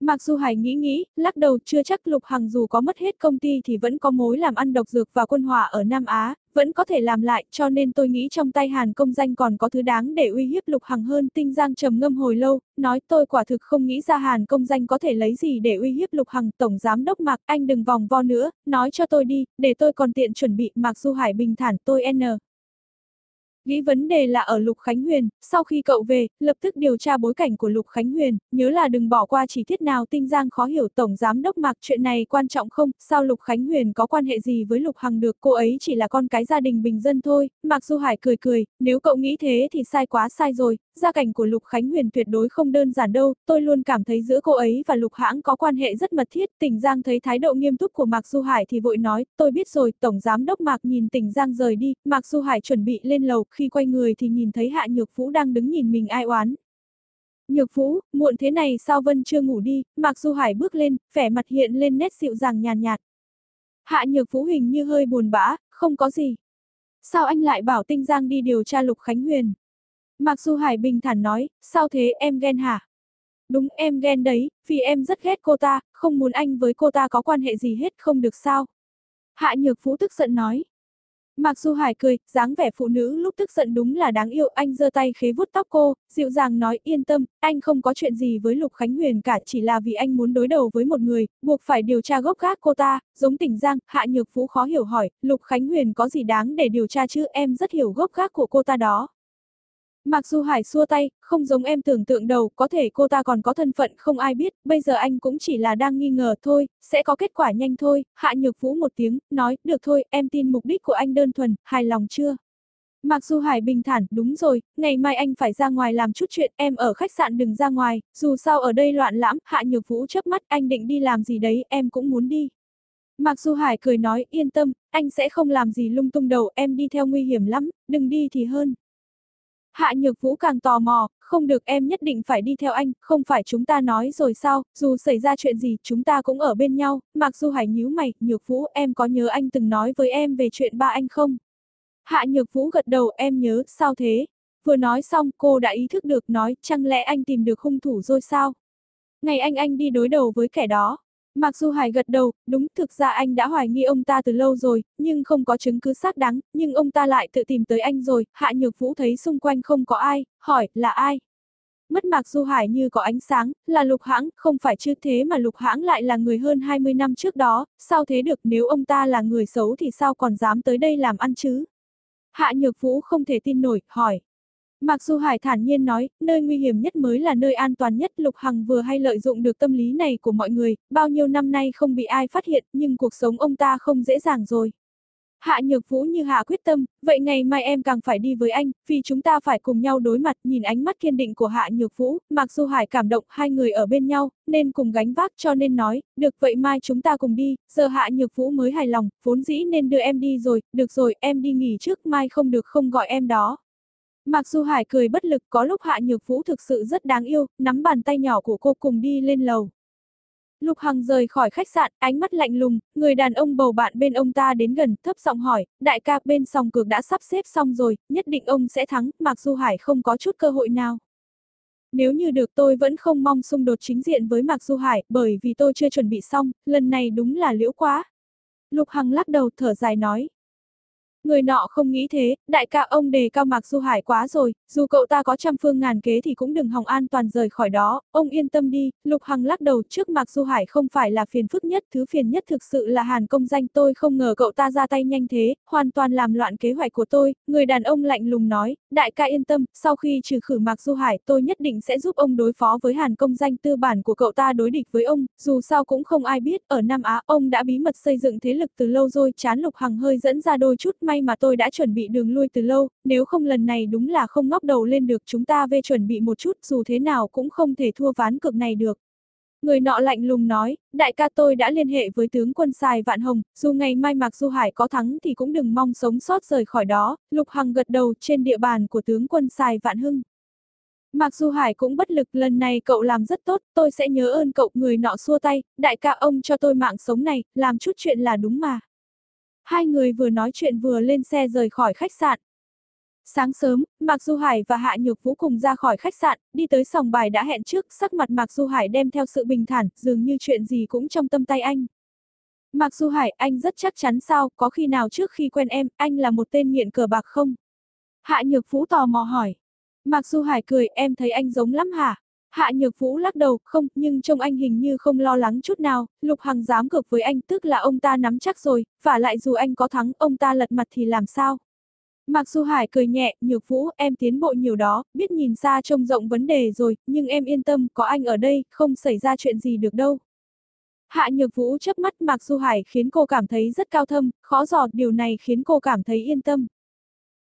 Mặc dù Hải nghĩ nghĩ, lắc đầu chưa chắc Lục Hằng dù có mất hết công ty thì vẫn có mối làm ăn độc dược và quân hỏa ở Nam Á, vẫn có thể làm lại, cho nên tôi nghĩ trong tay Hàn công danh còn có thứ đáng để uy hiếp Lục Hằng hơn. Tinh Giang trầm ngâm hồi lâu, nói tôi quả thực không nghĩ ra Hàn công danh có thể lấy gì để uy hiếp Lục Hằng. Tổng giám đốc Mạc, anh đừng vòng vo nữa, nói cho tôi đi, để tôi còn tiện chuẩn bị. Mạc Du Hải bình thản, tôi N. Nghĩ vấn đề là ở Lục Khánh Huyền, sau khi cậu về, lập tức điều tra bối cảnh của Lục Khánh Huyền, nhớ là đừng bỏ qua chỉ tiết nào tinh giang khó hiểu Tổng Giám Đốc Mạc chuyện này quan trọng không, sao Lục Khánh Huyền có quan hệ gì với Lục Hằng được, cô ấy chỉ là con cái gia đình bình dân thôi, Mạc Du Hải cười cười, nếu cậu nghĩ thế thì sai quá sai rồi, gia cảnh của Lục Khánh Huyền tuyệt đối không đơn giản đâu, tôi luôn cảm thấy giữa cô ấy và Lục Hãng có quan hệ rất mật thiết, tỉnh Giang thấy thái độ nghiêm túc của Mạc Du Hải thì vội nói, tôi biết rồi, Tổng Giám Đốc Mạc nhìn tỉnh Giang rời đi, Mạc Du Hải chuẩn bị lên lầu, khi quay người thì nhìn thấy Hạ Nhược Vũ đang đứng nhìn mình ai oán. Nhược Vũ, muộn thế này sao Vân chưa ngủ đi, Mạc Du Hải bước lên, vẻ mặt hiện lên nét dịu dàng nhàn nhạt, Hạ Nhược Vũ hình như hơi buồn bã, không có gì. Sao anh lại bảo Tinh Giang đi điều tra Lục Khánh Huyền? Mạc Du Hải bình thản nói, sao thế em ghen hả? Đúng em ghen đấy, vì em rất ghét cô ta, không muốn anh với cô ta có quan hệ gì hết không được sao? Hạ Nhược Vũ tức giận nói mặc Du Hải cười, dáng vẻ phụ nữ lúc tức giận đúng là đáng yêu, anh giơ tay khế vuốt tóc cô, dịu dàng nói yên tâm, anh không có chuyện gì với Lục Khánh Huyền cả chỉ là vì anh muốn đối đầu với một người, buộc phải điều tra gốc gác cô ta, giống tỉnh Giang, Hạ Nhược Vũ khó hiểu hỏi, Lục Khánh Huyền có gì đáng để điều tra chứ, em rất hiểu gốc gác của cô ta đó. Mặc dù Hải xua tay, không giống em tưởng tượng đầu, có thể cô ta còn có thân phận không ai biết, bây giờ anh cũng chỉ là đang nghi ngờ thôi, sẽ có kết quả nhanh thôi, hạ nhược vũ một tiếng, nói, được thôi, em tin mục đích của anh đơn thuần, hài lòng chưa? Mặc dù Hải bình thản, đúng rồi, ngày mai anh phải ra ngoài làm chút chuyện, em ở khách sạn đừng ra ngoài, dù sao ở đây loạn lãm, hạ nhược vũ chớp mắt, anh định đi làm gì đấy, em cũng muốn đi. Mặc dù Hải cười nói, yên tâm, anh sẽ không làm gì lung tung đầu, em đi theo nguy hiểm lắm, đừng đi thì hơn. Hạ Nhược Vũ càng tò mò, không được em nhất định phải đi theo anh, không phải chúng ta nói rồi sao, dù xảy ra chuyện gì chúng ta cũng ở bên nhau, mặc dù Hải nhíu mày, Nhược Vũ em có nhớ anh từng nói với em về chuyện ba anh không? Hạ Nhược Vũ gật đầu em nhớ, sao thế? Vừa nói xong cô đã ý thức được nói chẳng lẽ anh tìm được hung thủ rồi sao? Ngày anh anh đi đối đầu với kẻ đó. Mặc dù Hải gật đầu, đúng thực ra anh đã hoài nghi ông ta từ lâu rồi, nhưng không có chứng cứ xác đáng, nhưng ông ta lại tự tìm tới anh rồi, Hạ Nhược Vũ thấy xung quanh không có ai, hỏi, là ai? Mất Mạc Du Hải như có ánh sáng, là lục hãng, không phải chứ thế mà lục hãng lại là người hơn 20 năm trước đó, sao thế được nếu ông ta là người xấu thì sao còn dám tới đây làm ăn chứ? Hạ Nhược Vũ không thể tin nổi, hỏi. Mặc dù Hải thản nhiên nói, nơi nguy hiểm nhất mới là nơi an toàn nhất, Lục Hằng vừa hay lợi dụng được tâm lý này của mọi người, bao nhiêu năm nay không bị ai phát hiện, nhưng cuộc sống ông ta không dễ dàng rồi. Hạ Nhược Vũ như hạ quyết tâm, vậy ngày mai em càng phải đi với anh, vì chúng ta phải cùng nhau đối mặt, nhìn ánh mắt kiên định của Hạ Nhược Vũ, Mạc Du Hải cảm động hai người ở bên nhau, nên cùng gánh vác cho nên nói, được vậy mai chúng ta cùng đi, giờ Hạ Nhược Vũ mới hài lòng, vốn dĩ nên đưa em đi rồi, được rồi, em đi nghỉ trước, mai không được không gọi em đó. Mạc Du Hải cười bất lực có lúc Hạ Nhược Vũ thực sự rất đáng yêu, nắm bàn tay nhỏ của cô cùng đi lên lầu. Lục Hằng rời khỏi khách sạn, ánh mắt lạnh lùng, người đàn ông bầu bạn bên ông ta đến gần, thấp giọng hỏi, đại ca bên sòng cược đã sắp xếp xong rồi, nhất định ông sẽ thắng, Mạc Du Hải không có chút cơ hội nào. Nếu như được tôi vẫn không mong xung đột chính diện với Mạc Du Hải, bởi vì tôi chưa chuẩn bị xong, lần này đúng là liễu quá. Lục Hằng lắc đầu thở dài nói, Người nọ không nghĩ thế, đại ca ông đề cao Mạc Du Hải quá rồi, dù cậu ta có trăm phương ngàn kế thì cũng đừng hòng an toàn rời khỏi đó, ông yên tâm đi, Lục Hằng lắc đầu trước Mạc Du Hải không phải là phiền phức nhất, thứ phiền nhất thực sự là Hàn công danh tôi không ngờ cậu ta ra tay nhanh thế, hoàn toàn làm loạn kế hoạch của tôi, người đàn ông lạnh lùng nói, đại ca yên tâm, sau khi trừ khử Mạc Du Hải tôi nhất định sẽ giúp ông đối phó với Hàn công danh tư bản của cậu ta đối địch với ông, dù sao cũng không ai biết, ở Nam Á ông đã bí mật xây dựng thế lực từ lâu rồi, chán Lục Hằng hơi dẫn ra đôi chút may mà tôi đã chuẩn bị đường lui từ lâu, nếu không lần này đúng là không ngóc đầu lên được chúng ta về chuẩn bị một chút dù thế nào cũng không thể thua ván cực này được. Người nọ lạnh lùng nói, đại ca tôi đã liên hệ với tướng quân Sài Vạn Hồng, dù ngày mai Mạc Du Hải có thắng thì cũng đừng mong sống sót rời khỏi đó, Lục Hằng gật đầu trên địa bàn của tướng quân Sài Vạn Hưng. Mạc Du Hải cũng bất lực, lần này cậu làm rất tốt, tôi sẽ nhớ ơn cậu, người nọ xua tay, đại ca ông cho tôi mạng sống này, làm chút chuyện là đúng mà. Hai người vừa nói chuyện vừa lên xe rời khỏi khách sạn. Sáng sớm, Mạc Du Hải và Hạ Nhược Vũ cùng ra khỏi khách sạn, đi tới sòng bài đã hẹn trước, sắc mặt Mạc Du Hải đem theo sự bình thản, dường như chuyện gì cũng trong tâm tay anh. Mạc Du Hải, anh rất chắc chắn sao, có khi nào trước khi quen em, anh là một tên nghiện cờ bạc không? Hạ Nhược Vũ tò mò hỏi. Mạc Du Hải cười, em thấy anh giống lắm hả? Hạ Nhược Vũ lắc đầu, không, nhưng trông anh hình như không lo lắng chút nào, Lục Hằng dám cược với anh tức là ông ta nắm chắc rồi, và lại dù anh có thắng, ông ta lật mặt thì làm sao? Mạc Du Hải cười nhẹ, Nhược Vũ, em tiến bộ nhiều đó, biết nhìn xa trông rộng vấn đề rồi, nhưng em yên tâm, có anh ở đây, không xảy ra chuyện gì được đâu. Hạ Nhược Vũ chớp mắt Mạc Du Hải khiến cô cảm thấy rất cao thâm, khó giọt, điều này khiến cô cảm thấy yên tâm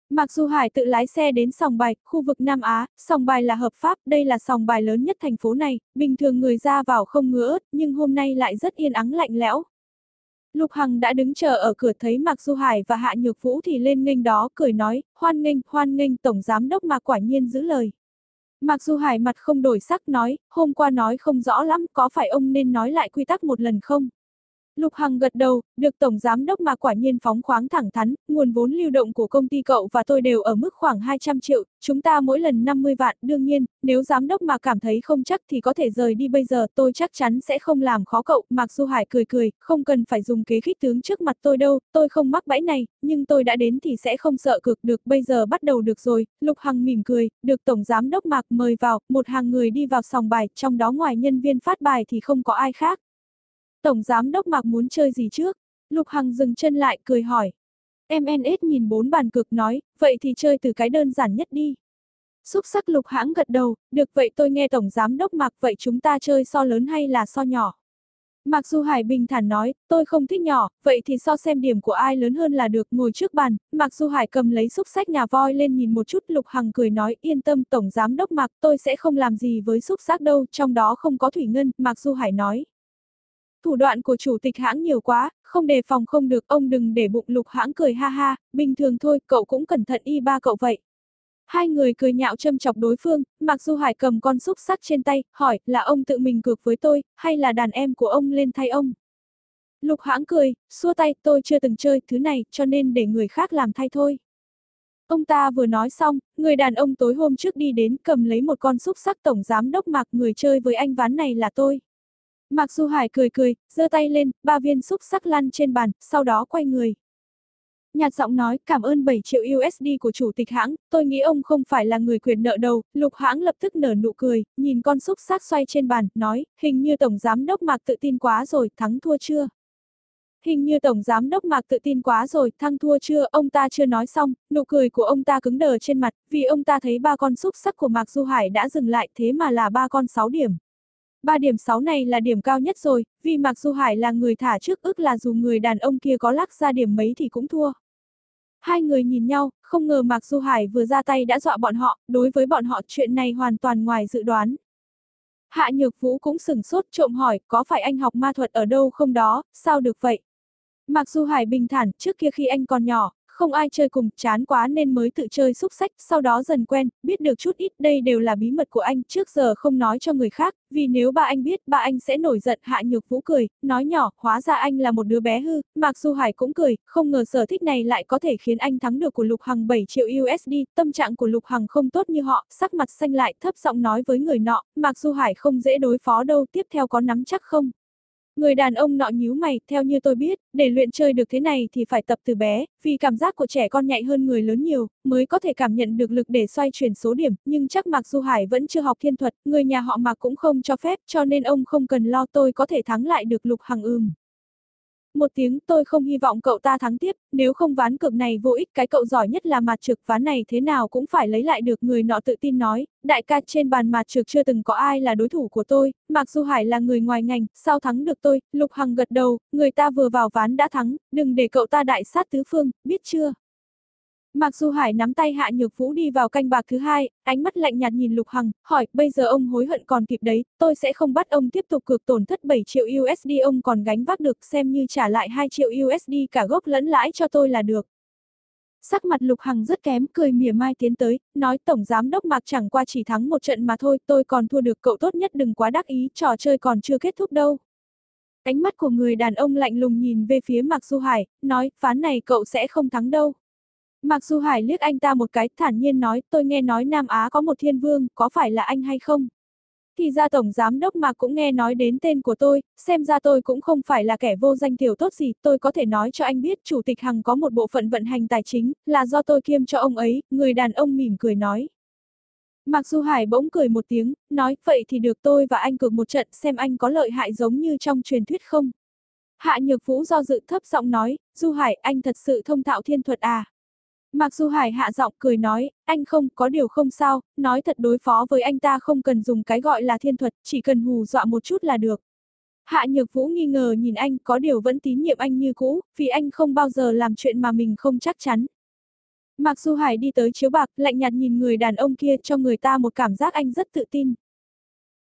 mặc dù Hải tự lái xe đến sòng bài, khu vực Nam Á, sòng bài là hợp pháp, đây là sòng bài lớn nhất thành phố này, bình thường người ra vào không ngứa ớt, nhưng hôm nay lại rất yên ắng lạnh lẽo. Lục Hằng đã đứng chờ ở cửa thấy Mạc Du Hải và Hạ Nhược Vũ thì lên nghênh đó, cười nói, hoan nghênh, hoan nghênh Tổng Giám Đốc mà quả nhiên giữ lời. Mạc Du Hải mặt không đổi sắc nói, hôm qua nói không rõ lắm, có phải ông nên nói lại quy tắc một lần không? Lục Hằng gật đầu, được Tổng Giám Đốc mà quả nhiên phóng khoáng thẳng thắn, nguồn vốn lưu động của công ty cậu và tôi đều ở mức khoảng 200 triệu, chúng ta mỗi lần 50 vạn, đương nhiên, nếu Giám Đốc mà cảm thấy không chắc thì có thể rời đi bây giờ, tôi chắc chắn sẽ không làm khó cậu, Mạc Du Hải cười cười, không cần phải dùng kế khích tướng trước mặt tôi đâu, tôi không mắc bẫy này, nhưng tôi đã đến thì sẽ không sợ cực được, bây giờ bắt đầu được rồi, Lục Hằng mỉm cười, được Tổng Giám Đốc Mạc mời vào, một hàng người đi vào sòng bài, trong đó ngoài nhân viên phát bài thì không có ai khác, Tổng Giám Đốc Mạc muốn chơi gì trước? Lục Hằng dừng chân lại, cười hỏi. MNS nhìn bốn bàn cực nói, vậy thì chơi từ cái đơn giản nhất đi. Xúc sắc lục hãng gật đầu, được vậy tôi nghe Tổng Giám Đốc Mạc vậy chúng ta chơi so lớn hay là so nhỏ? Mạc Du Hải bình thản nói, tôi không thích nhỏ, vậy thì so xem điểm của ai lớn hơn là được, ngồi trước bàn, Mạc Du Hải cầm lấy xúc sách nhà voi lên nhìn một chút, Lục Hằng cười nói, yên tâm Tổng Giám Đốc Mạc, tôi sẽ không làm gì với xúc sắc đâu, trong đó không có thủy ngân, Mạc Du Hải nói. Thủ đoạn của chủ tịch hãng nhiều quá, không đề phòng không được, ông đừng để bụng lục hãng cười ha ha, bình thường thôi, cậu cũng cẩn thận y ba cậu vậy. Hai người cười nhạo châm chọc đối phương, mặc dù Hải cầm con xúc sắc trên tay, hỏi, là ông tự mình cược với tôi, hay là đàn em của ông lên thay ông? Lục hãng cười, xua tay, tôi chưa từng chơi thứ này, cho nên để người khác làm thay thôi. Ông ta vừa nói xong, người đàn ông tối hôm trước đi đến cầm lấy một con xúc sắc tổng giám đốc Mạc người chơi với anh ván này là tôi. Mạc Du Hải cười cười, giơ tay lên, ba viên xúc sắc lăn trên bàn, sau đó quay người. Nhạt giọng nói cảm ơn 7 triệu USD của chủ tịch hãng, tôi nghĩ ông không phải là người quyền nợ đầu, lục hãng lập tức nở nụ cười, nhìn con xúc sắc xoay trên bàn, nói, hình như Tổng Giám Đốc Mạc tự tin quá rồi, thắng thua chưa? Hình như Tổng Giám Đốc Mạc tự tin quá rồi, thăng thua chưa, ông ta chưa nói xong, nụ cười của ông ta cứng đờ trên mặt, vì ông ta thấy ba con xúc sắc của Mạc Du Hải đã dừng lại thế mà là ba con 6 điểm. Ba điểm 6 này là điểm cao nhất rồi, vì Mạc Du Hải là người thả trước ước là dù người đàn ông kia có lắc ra điểm mấy thì cũng thua. Hai người nhìn nhau, không ngờ Mạc Du Hải vừa ra tay đã dọa bọn họ, đối với bọn họ chuyện này hoàn toàn ngoài dự đoán. Hạ Nhược Vũ cũng sừng sốt trộm hỏi, có phải anh học ma thuật ở đâu không đó, sao được vậy? Mạc Du Hải bình thản, trước kia khi anh còn nhỏ, không ai chơi cùng, chán quá nên mới tự chơi xúc sách, sau đó dần quen, biết được chút ít, đây đều là bí mật của anh, trước giờ không nói cho người khác, vì nếu ba anh biết, ba anh sẽ nổi giận, hạ nhược vũ cười, nói nhỏ, hóa ra anh là một đứa bé hư, Mạc Du Hải cũng cười, không ngờ sở thích này lại có thể khiến anh thắng được của Lục Hằng 7 triệu USD, tâm trạng của Lục Hằng không tốt như họ, sắc mặt xanh lại, thấp giọng nói với người nọ, Mạc Du Hải không dễ đối phó đâu, tiếp theo có nắm chắc không? Người đàn ông nọ nhíu mày, theo như tôi biết, để luyện chơi được thế này thì phải tập từ bé, vì cảm giác của trẻ con nhạy hơn người lớn nhiều, mới có thể cảm nhận được lực để xoay chuyển số điểm, nhưng chắc Mạc Du Hải vẫn chưa học thiên thuật, người nhà họ Mạc cũng không cho phép, cho nên ông không cần lo tôi có thể thắng lại được Lục Hằng ưm. Một tiếng tôi không hy vọng cậu ta thắng tiếp, nếu không ván cược này vô ích cái cậu giỏi nhất là mặt trực ván này thế nào cũng phải lấy lại được người nọ tự tin nói, đại ca trên bàn mặt trực chưa từng có ai là đối thủ của tôi, mặc dù Hải là người ngoài ngành, sao thắng được tôi, Lục Hằng gật đầu, người ta vừa vào ván đã thắng, đừng để cậu ta đại sát tứ phương, biết chưa? Mặc dù Hải nắm tay Hạ Nhược Vũ đi vào canh bạc thứ hai, ánh mắt lạnh nhạt nhìn Lục Hằng, hỏi, bây giờ ông hối hận còn kịp đấy, tôi sẽ không bắt ông tiếp tục cược tổn thất 7 triệu USD ông còn gánh vác được xem như trả lại 2 triệu USD cả gốc lẫn lãi cho tôi là được. Sắc mặt Lục Hằng rất kém, cười mỉa mai tiến tới, nói Tổng Giám Đốc Mạc chẳng qua chỉ thắng một trận mà thôi, tôi còn thua được cậu tốt nhất đừng quá đắc ý, trò chơi còn chưa kết thúc đâu. Ánh mắt của người đàn ông lạnh lùng nhìn về phía Mạc Du Hải, nói, ván này cậu sẽ không thắng đâu mặc dù Hải liếc anh ta một cái, thản nhiên nói, tôi nghe nói Nam Á có một thiên vương, có phải là anh hay không? Thì ra Tổng Giám Đốc Mạc cũng nghe nói đến tên của tôi, xem ra tôi cũng không phải là kẻ vô danh tiểu tốt gì, tôi có thể nói cho anh biết Chủ tịch Hằng có một bộ phận vận hành tài chính, là do tôi kiêm cho ông ấy, người đàn ông mỉm cười nói. Mạc Du Hải bỗng cười một tiếng, nói, vậy thì được tôi và anh cược một trận xem anh có lợi hại giống như trong truyền thuyết không? Hạ Nhược Vũ do dự thấp giọng nói, Du Hải, anh thật sự thông thạo thiên thuật à? Mặc dù Hải hạ giọng cười nói, anh không, có điều không sao, nói thật đối phó với anh ta không cần dùng cái gọi là thiên thuật, chỉ cần hù dọa một chút là được. Hạ Nhược Vũ nghi ngờ nhìn anh, có điều vẫn tín nhiệm anh như cũ, vì anh không bao giờ làm chuyện mà mình không chắc chắn. Mặc dù Hải đi tới chiếu bạc, lạnh nhạt nhìn người đàn ông kia cho người ta một cảm giác anh rất tự tin.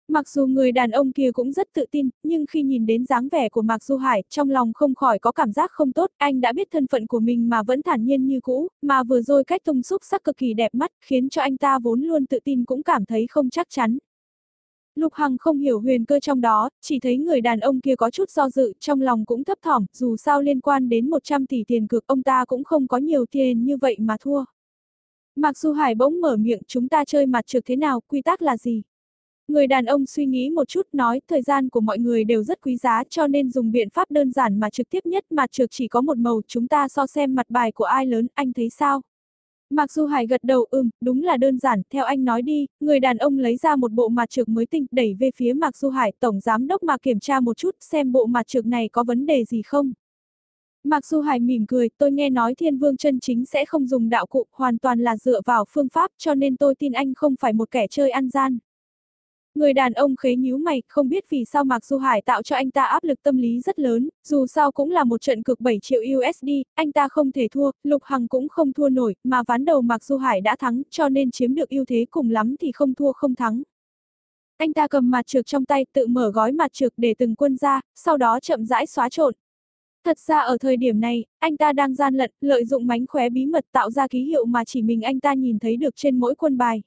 Mặc dù người đàn ông kia cũng rất tự tin, nhưng khi nhìn đến dáng vẻ của Mạc Du Hải, trong lòng không khỏi có cảm giác không tốt, anh đã biết thân phận của mình mà vẫn thản nhiên như cũ, mà vừa rồi cách tung xúc sắc cực kỳ đẹp mắt, khiến cho anh ta vốn luôn tự tin cũng cảm thấy không chắc chắn. Lục Hằng không hiểu huyền cơ trong đó, chỉ thấy người đàn ông kia có chút do dự, trong lòng cũng thấp thỏm, dù sao liên quan đến 100 tỷ tiền cược ông ta cũng không có nhiều tiền như vậy mà thua. Mạc Du Hải bỗng mở miệng chúng ta chơi mặt trượt thế nào, quy tắc là gì? Người đàn ông suy nghĩ một chút nói thời gian của mọi người đều rất quý giá cho nên dùng biện pháp đơn giản mà trực tiếp nhất mà trượt chỉ có một màu chúng ta so xem mặt bài của ai lớn, anh thấy sao? Mặc dù Hải gật đầu ừm, đúng là đơn giản, theo anh nói đi, người đàn ông lấy ra một bộ mặt trược mới tinh, đẩy về phía Mạc Du Hải, tổng giám đốc mà kiểm tra một chút xem bộ mặt trược này có vấn đề gì không. Mạc Du Hải mỉm cười, tôi nghe nói thiên vương chân chính sẽ không dùng đạo cụ, hoàn toàn là dựa vào phương pháp cho nên tôi tin anh không phải một kẻ chơi ăn gian. Người đàn ông khế nhíu mày, không biết vì sao Mạc Du Hải tạo cho anh ta áp lực tâm lý rất lớn, dù sao cũng là một trận cực 7 triệu USD, anh ta không thể thua, Lục Hằng cũng không thua nổi, mà ván đầu Mạc Du Hải đã thắng, cho nên chiếm được ưu thế cùng lắm thì không thua không thắng. Anh ta cầm mặt trược trong tay, tự mở gói mặt trược để từng quân ra, sau đó chậm rãi xóa trộn. Thật ra ở thời điểm này, anh ta đang gian lận, lợi dụng mánh khóe bí mật tạo ra ký hiệu mà chỉ mình anh ta nhìn thấy được trên mỗi quân bài.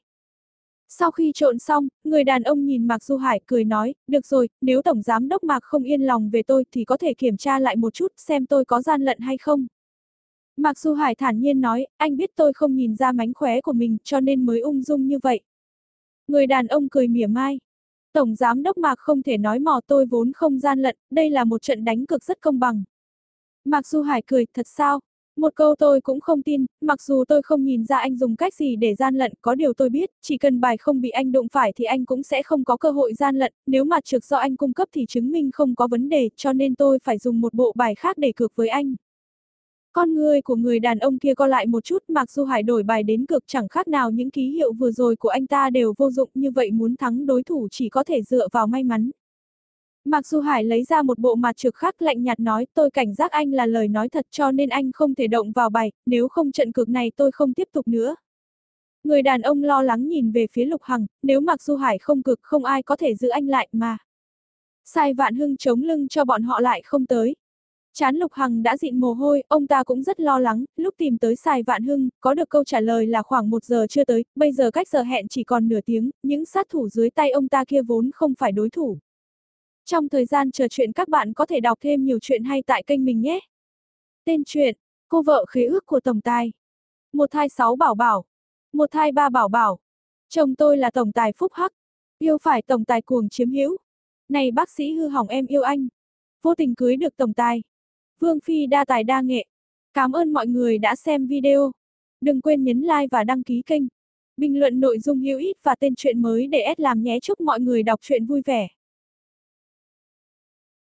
Sau khi trộn xong, người đàn ông nhìn Mạc Du Hải cười nói, được rồi, nếu Tổng Giám Đốc Mạc không yên lòng về tôi thì có thể kiểm tra lại một chút xem tôi có gian lận hay không. Mạc Du Hải thản nhiên nói, anh biết tôi không nhìn ra mánh khóe của mình cho nên mới ung dung như vậy. Người đàn ông cười mỉa mai. Tổng giám đốc Mạc không thể nói mò tôi vốn không gian lận, đây là một trận đánh cực rất công bằng. Mạc Du Hải cười, thật sao? Một câu tôi cũng không tin, mặc dù tôi không nhìn ra anh dùng cách gì để gian lận, có điều tôi biết, chỉ cần bài không bị anh đụng phải thì anh cũng sẽ không có cơ hội gian lận, nếu mặt trực do anh cung cấp thì chứng minh không có vấn đề, cho nên tôi phải dùng một bộ bài khác để cược với anh. Con người của người đàn ông kia co lại một chút, mặc dù Hải đổi bài đến cực chẳng khác nào những ký hiệu vừa rồi của anh ta đều vô dụng như vậy muốn thắng đối thủ chỉ có thể dựa vào may mắn. Mặc dù Hải lấy ra một bộ mặt trực khác lạnh nhạt nói tôi cảnh giác anh là lời nói thật cho nên anh không thể động vào bài, nếu không trận cược này tôi không tiếp tục nữa. Người đàn ông lo lắng nhìn về phía Lục Hằng, nếu Mạc Du Hải không cực không ai có thể giữ anh lại mà. Sai Vạn Hưng chống lưng cho bọn họ lại không tới. Chán Lục Hằng đã dịn mồ hôi, ông ta cũng rất lo lắng, lúc tìm tới Sai Vạn Hưng, có được câu trả lời là khoảng một giờ chưa tới, bây giờ cách giờ hẹn chỉ còn nửa tiếng, những sát thủ dưới tay ông ta kia vốn không phải đối thủ. Trong thời gian chờ chuyện các bạn có thể đọc thêm nhiều chuyện hay tại kênh mình nhé. Tên truyện, cô vợ khế ước của Tổng Tài. Một thai sáu bảo bảo. Một thai ba bảo bảo. Chồng tôi là Tổng Tài Phúc Hắc. Yêu phải Tổng Tài cuồng chiếm hữu. Này bác sĩ hư hỏng em yêu anh. Vô tình cưới được Tổng Tài. Vương Phi đa tài đa nghệ. Cảm ơn mọi người đã xem video. Đừng quên nhấn like và đăng ký kênh. Bình luận nội dung hữu ích và tên truyện mới để S làm nhé chúc mọi người đọc truyện vui vẻ.